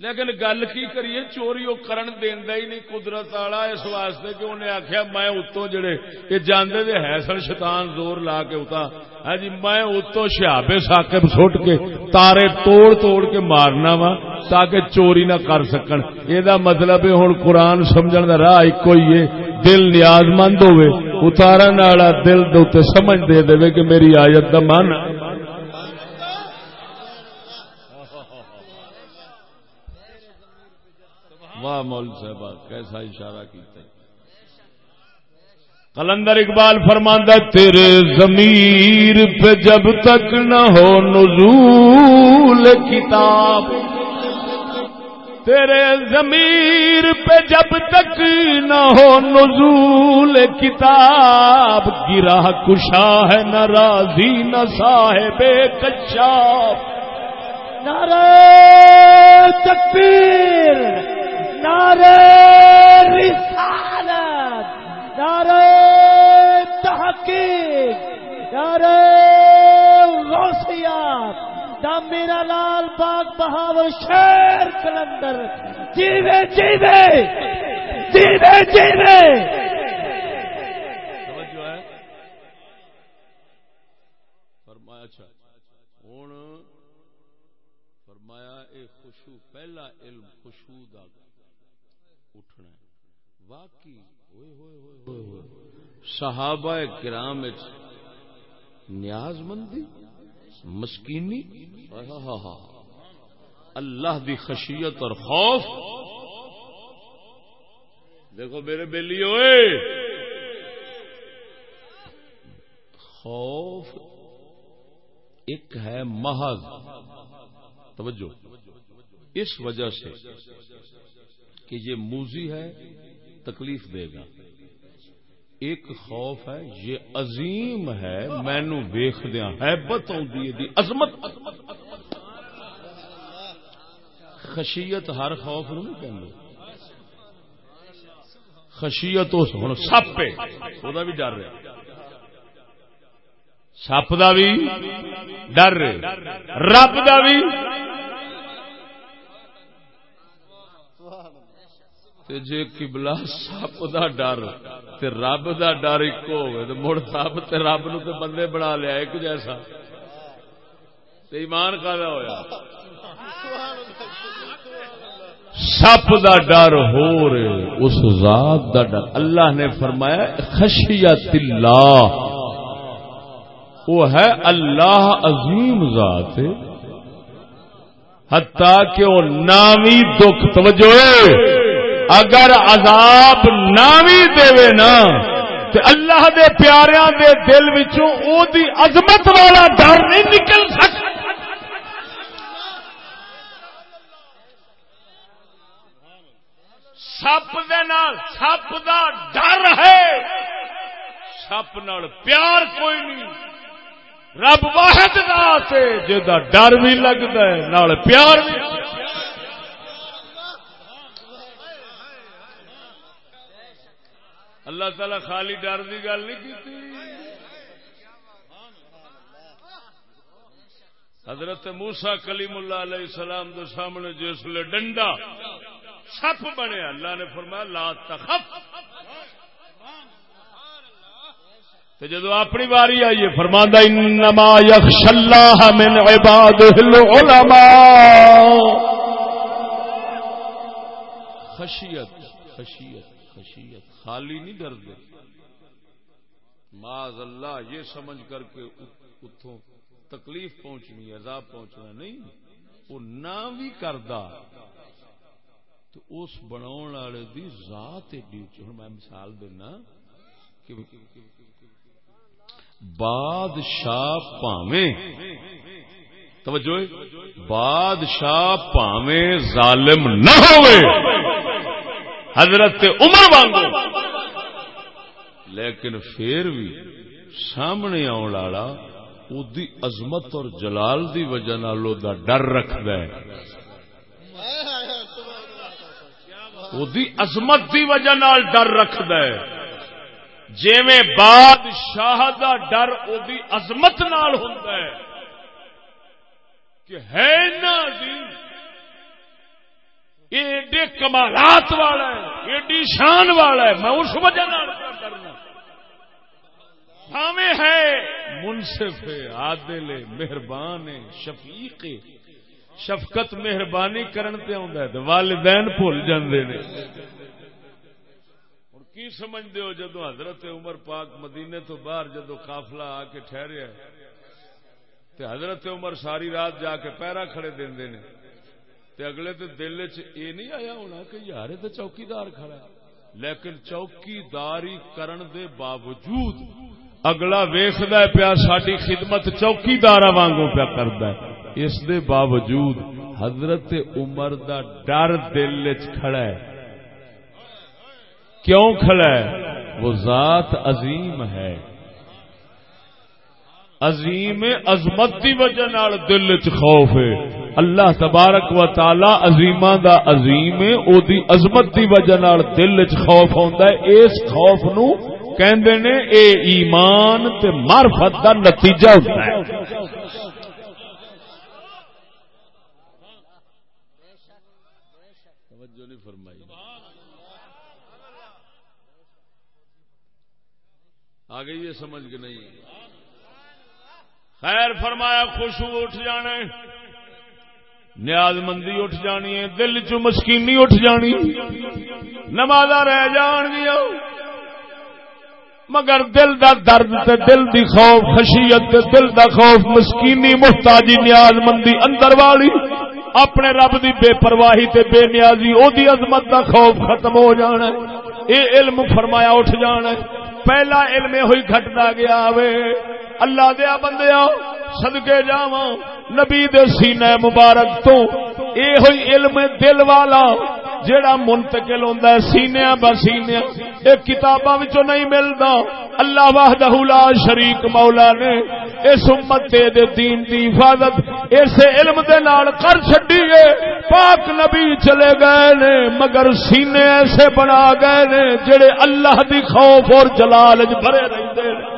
لیکن گل کی کریے، چوری وہ کرن دینا ہی نہیں، قدرت والا اس واسطے کہ انہیں آخیا میں اتوں جڑے یہ جانے دے ہے سن، شیطان زور لا کے اتا۔ ہاں جی میں اتوں شہابے ساکب سٹ کے تارے توڑ توڑ کے مارنا وا تاکہ چوری نہ کر سکن۔ یہ مطلب ہے ہوں قرآن سمجھنے کا راہ ایک ہی ہے۔ دل نیاز مند ہوئے، اتارن والا دل دے سمجھ دے دے کہ میری آیت کا من واہ مول صاحب کیسا اشارہ کیتا کلندر اقبال فرماندہ تیرے ضمیر پہ جب تک نہ ہو نزول کتاب، تیرے ضمیر پہ جب تک نہ ہو نزول کتاب گرا کشا ہے، نہ راضی، نہ صاحب کشاف۔ نعرہ تکبیر، نعرہ رسالت، نعرہ تحقیق، نعرہ غوثیات، دا میرا لال باغ بہاور شیر کلندر۔ جیوے جیوے جیوے جیوے۔ صحابہ کرام نیاز مندی، مسکینی اللہ دی خشیت اور خوف۔ دیکھو میرے بیلی ہوئے خوف ایک ہے محض۔ توجہ۔ اس وجہ سے کہ یہ موزی ہے، تکلیف دے گا۔ ایک خوف ہے، یہ عظیم ہے، مینو ویخ دیا حیبت آدھی عظمت۔ خشیت ہر خوف نو نہیں کہ خشیت اس ہوں سپ وہ بھی ڈر رہا۔ سپ کا بھی ڈر رب کا بھی جی کبلا سپ کا ڈر رب دا ڈر ایک ہو مڑ سب تے رب نو تے بندے بنا لیا ایک جیسا ایمان کا ہوا سپ دا ڈر ہو رہے اس ذات دا ڈر اللہ نے فرمایا خشیت اللہ وہ ہے اللہ عظیم ذات حتیٰ کہ وہ نامی دکھ توجہ اگر عذاب نہ بھی دے نا تو اللہ دے پیاریاں دے دل وچوں او دی عظمت والا ڈر نہیں نکل سکتا۔ سپ سپ دا ڈر ہے۔ سپ نال پیار کوئی نہیں۔ رب واحد جا ڈر بھی لگتا ہے، نال پیار بھی اللہ تعالی خالی ڈر کی گل نہیں کی حضرت موسا کلیم اللہ علیہ السلام دے سامنے جس لے ڈنڈا سپ بنے اللہ نے فرمایا، لا تخف۔ تو جدو اپنی باری آئیے فرماندہ، انما یخش اللہ من عباد العلماء۔ خشیت خشیت۔ خشیت، خالی نہیں ڈرتے معذ اللہ، یہ سمجھ کر کے اتوں تکلیف پہنچنی، عذاب پہنچنا نہیں۔ وہ نہ بھی کردا تو اس بنا والے دی ذات ایڈی ہوں، میں مثال دینا کہ بادشاہ پاویں۔ توجہ۔ بادشاہ پاویں، ظالم نہ ہوئے۔ حضرت عمر وانگو۔ لیکن پھر بھی سامنے آن والا دی عظمت اور جلال دی وجہ نال دا ڈر رکھد عظمت دی وجہ نال ڈر رکھد جیویں بادشاہ دا ڈر دی عظمت نال ہوندا ہے کہ ہے نا جی، عظیم ایڈے کمالات والا ہے، ایڈی شان والا ہے، میں اس وجہ نال ڈرنا ہمیں ہے، منصف عادل مہربان شفیق شفقت مہربانی کرن تے آندا ہے، تے والدین بھول جاندے نے۔ ہن کی سمجھدے ہو جدوں حضرت عمر پاک مدینے تو باہر جدوں قافلہ آ کے ٹھہریا تے حضرت عمر ساری رات جا کے پیرا کھڑے دیندے نے۔ تے اگلے تے دل وچ اے نہیں آیا ہونا کہ یار تے چوکیدار کھڑا ہے۔ لیکن چوکیداری کرن دے باوجود اگلا ویخد پیا ساری خدمت چوکیدار وانگو پیا کرد اس دے باوجود حضرت عمر دا ڈر دل کھڑا ہے۔ کیوں کھڑا ہے؟ وہ ذات عظیم ہے۔ عظیم عظمت کی وجہ نال دل چ خوف ہے۔ اللہ تبارک و تعالی عظیماں دا عظیم ہے، او دی عظمت دی وجہ نال دل چ خوف ہوندا ہے۔ اس خوف نو کہندے نے، اے ایمان تے معرفت دا نتیجہ ہوتا ہے۔ آ گئی یہ سمجھ کے نہیں۔ خیر فرمایا خوشبو اٹھ جانے نیاز مندی اٹھ جانی ہے، دل چ مسکینی اٹھ جانی نماز رہ جان گیا۔ مگر دل دا درد تے دل دی خوف، خشیت تے دل دا خوف، مسکینی، محتاجی، نیاز مندی اندر والی۔ اپنے رب دی بے پرواہی تے بے نیازی، او دی عظمت دا خوف ختم ہو جانا ہے۔ اے علم فرمایا اٹھ جانا ہے۔ پہلا علم ہوئی گھٹتا گیا آوے اللہ دیا بندیا صدقے جاواں۔ نبی دے سینے مبارک تو اے ہوئی علم دل والا جیڑا منتقل ہوتا ہے سینیا بسینیا ایک کتاباں وچوں نہیں ملتا اللہ وحدہ لا شریک مولا نے اس امت دے دین دی حفاظت اس علم دے نال کر چڈی ہے۔ پاک نبی چلے گئے نے، مگر سینے ایسے بنا گئے نے جڑے اللہ دی خوف اور جلال وچ بھرے رہتے ہیں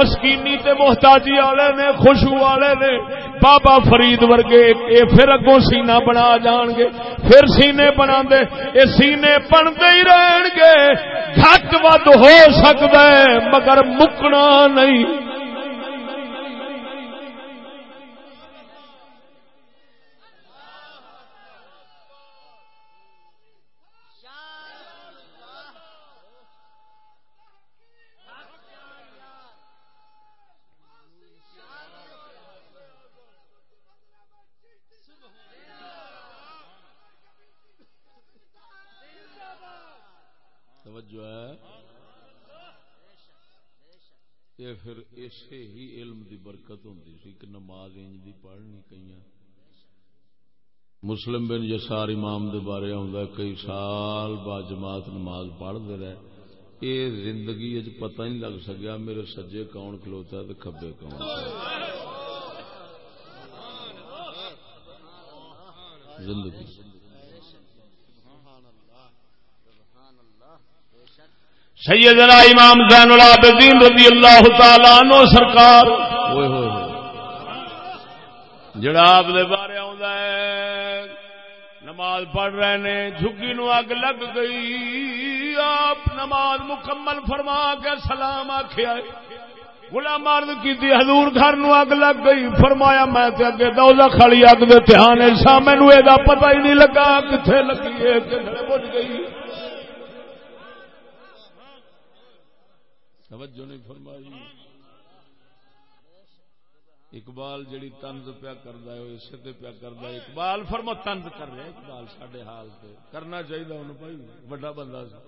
مسکینی تے محتاجی والے نے خوشو والے نے، بابا فرید ورگے اے پھر اگوں سینہ بنا جان گے، پھر سینے بنا دے اے سینے بنتے ہی رہن گے۔ گھٹ ود ہو سکتا ہے، مگر مکنا نہیں۔ توجہ ہے۔ یہ پھر اسے ہی علم دی برکت ہوتی سی کہ نماز انج دی پڑھنی کئی مسلم بن یسار امام دے بارے آتا کئی سال با جماعت نماز پڑھتے رہے۔ یہ زندگی اج پتہ نہیں لگ سکیا میرے سجے کون کھلوتا ہے تو کبے کون۔ زندگی۔ سیدنا امام زین العابدین رضی اللہ تعالی عنہ سرکار۔ جڑا آپ دے بارے آندا ہے، نماز پڑھ رہے نے جھگی نو اگ لگ گئی۔ آپ نماز مکمل فرما کے سلام آخیا غلام مرد کی حضور گھر نو اگ لگ گئی۔ فرمایا، میں تے اگے دوزہ کھڑی اگ دے دھیان سا مینوں اے دا پتہ ہی نہیں لگا کتھے لگی ہے کتھے بج گئی۔ توجہ نہیں فرمائی۔ اقبال جڑی تنز پیا کرتا ہے اسے تے پیا کرتا ہے۔ اقبال فرما تنز کر رہا اقبال سڈے حال سے کرنا چاہیے انہوں بھائی، وڈا بندہ سی۔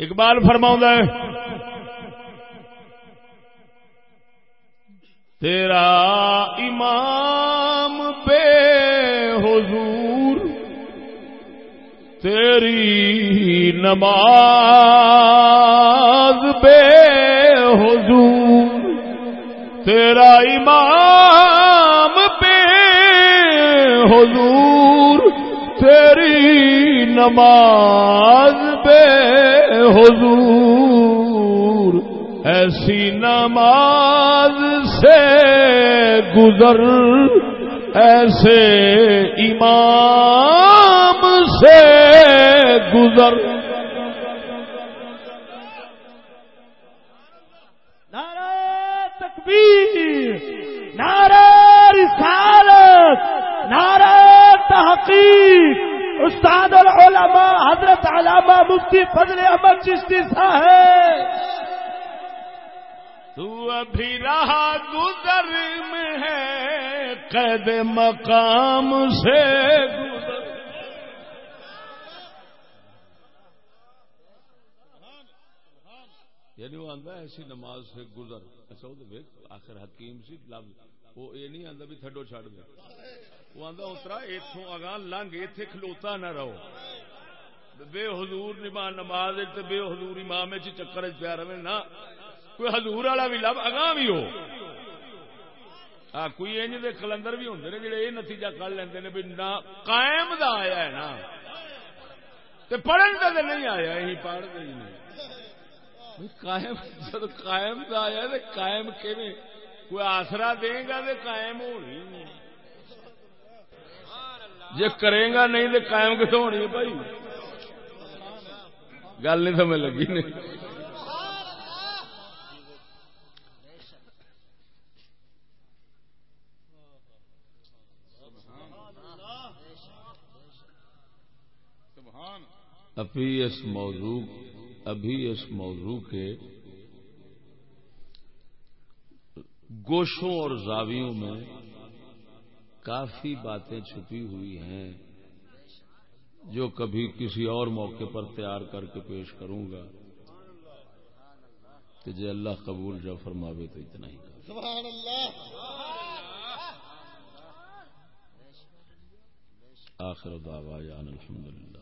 اقبال فرما ہے، تیرا امام بے تیری نماز حضور، تیرا امام بے حضور، تیری نماز بے حضور۔ ایسی نماز سے گزر، ایسے امام سے گزر۔ نعرہ تکبیر نعرہ رسالت نعرہ تحقیق۔ استاد العلماء حضرت علامہ مفتی فضل احمد چشتی صاحب۔ تو ابھی رہا گزر میں ہے قید مقام سے گزر ایسی نماز سے گزر۔ اچھا وہ تو آخر حکیم سی لفظ وہ یہ نہیں آتا بھی تھڈو چھڑ دے۔ وہ آتا اترا اتوں اگاں لنگ اتے کھلوتا نہ رہو۔ بے حضور نمان نماز بے حضور امام چکر پیا رہے، نہ۔ کوئی حضور والا بھی لب اگاں بھی ہو۔ ہاں کوئی انج دے کلندر بھی ہوں جڑے یہ نتیجہ کر لیندے نے بھی نہ قائم دا آیا ہے نا تے پڑھن دا تے نہیں آیا، یہی پڑھ دے نہیں۔ قائم جب قائم دا آیا تے قائم کوئی آسرا دے گا تے قائم ہونی نہیں جے کرے گا نہیں تے قائم کتوں ہونی ہے بھائی؟ گل نہیں سمجھ لگی نہیں۔ ابھی اس موضوع ابھی اس موضوع کے گوشوں اور زاویوں میں کافی باتیں چھپی ہوئی ہیں جو کبھی کسی اور موقع پر تیار کر کے پیش کروں گا کہ جے اللہ قبول جو فرماوے تو اتنا ہی سبحان اللہ آخر دعوا جان الحمد للہ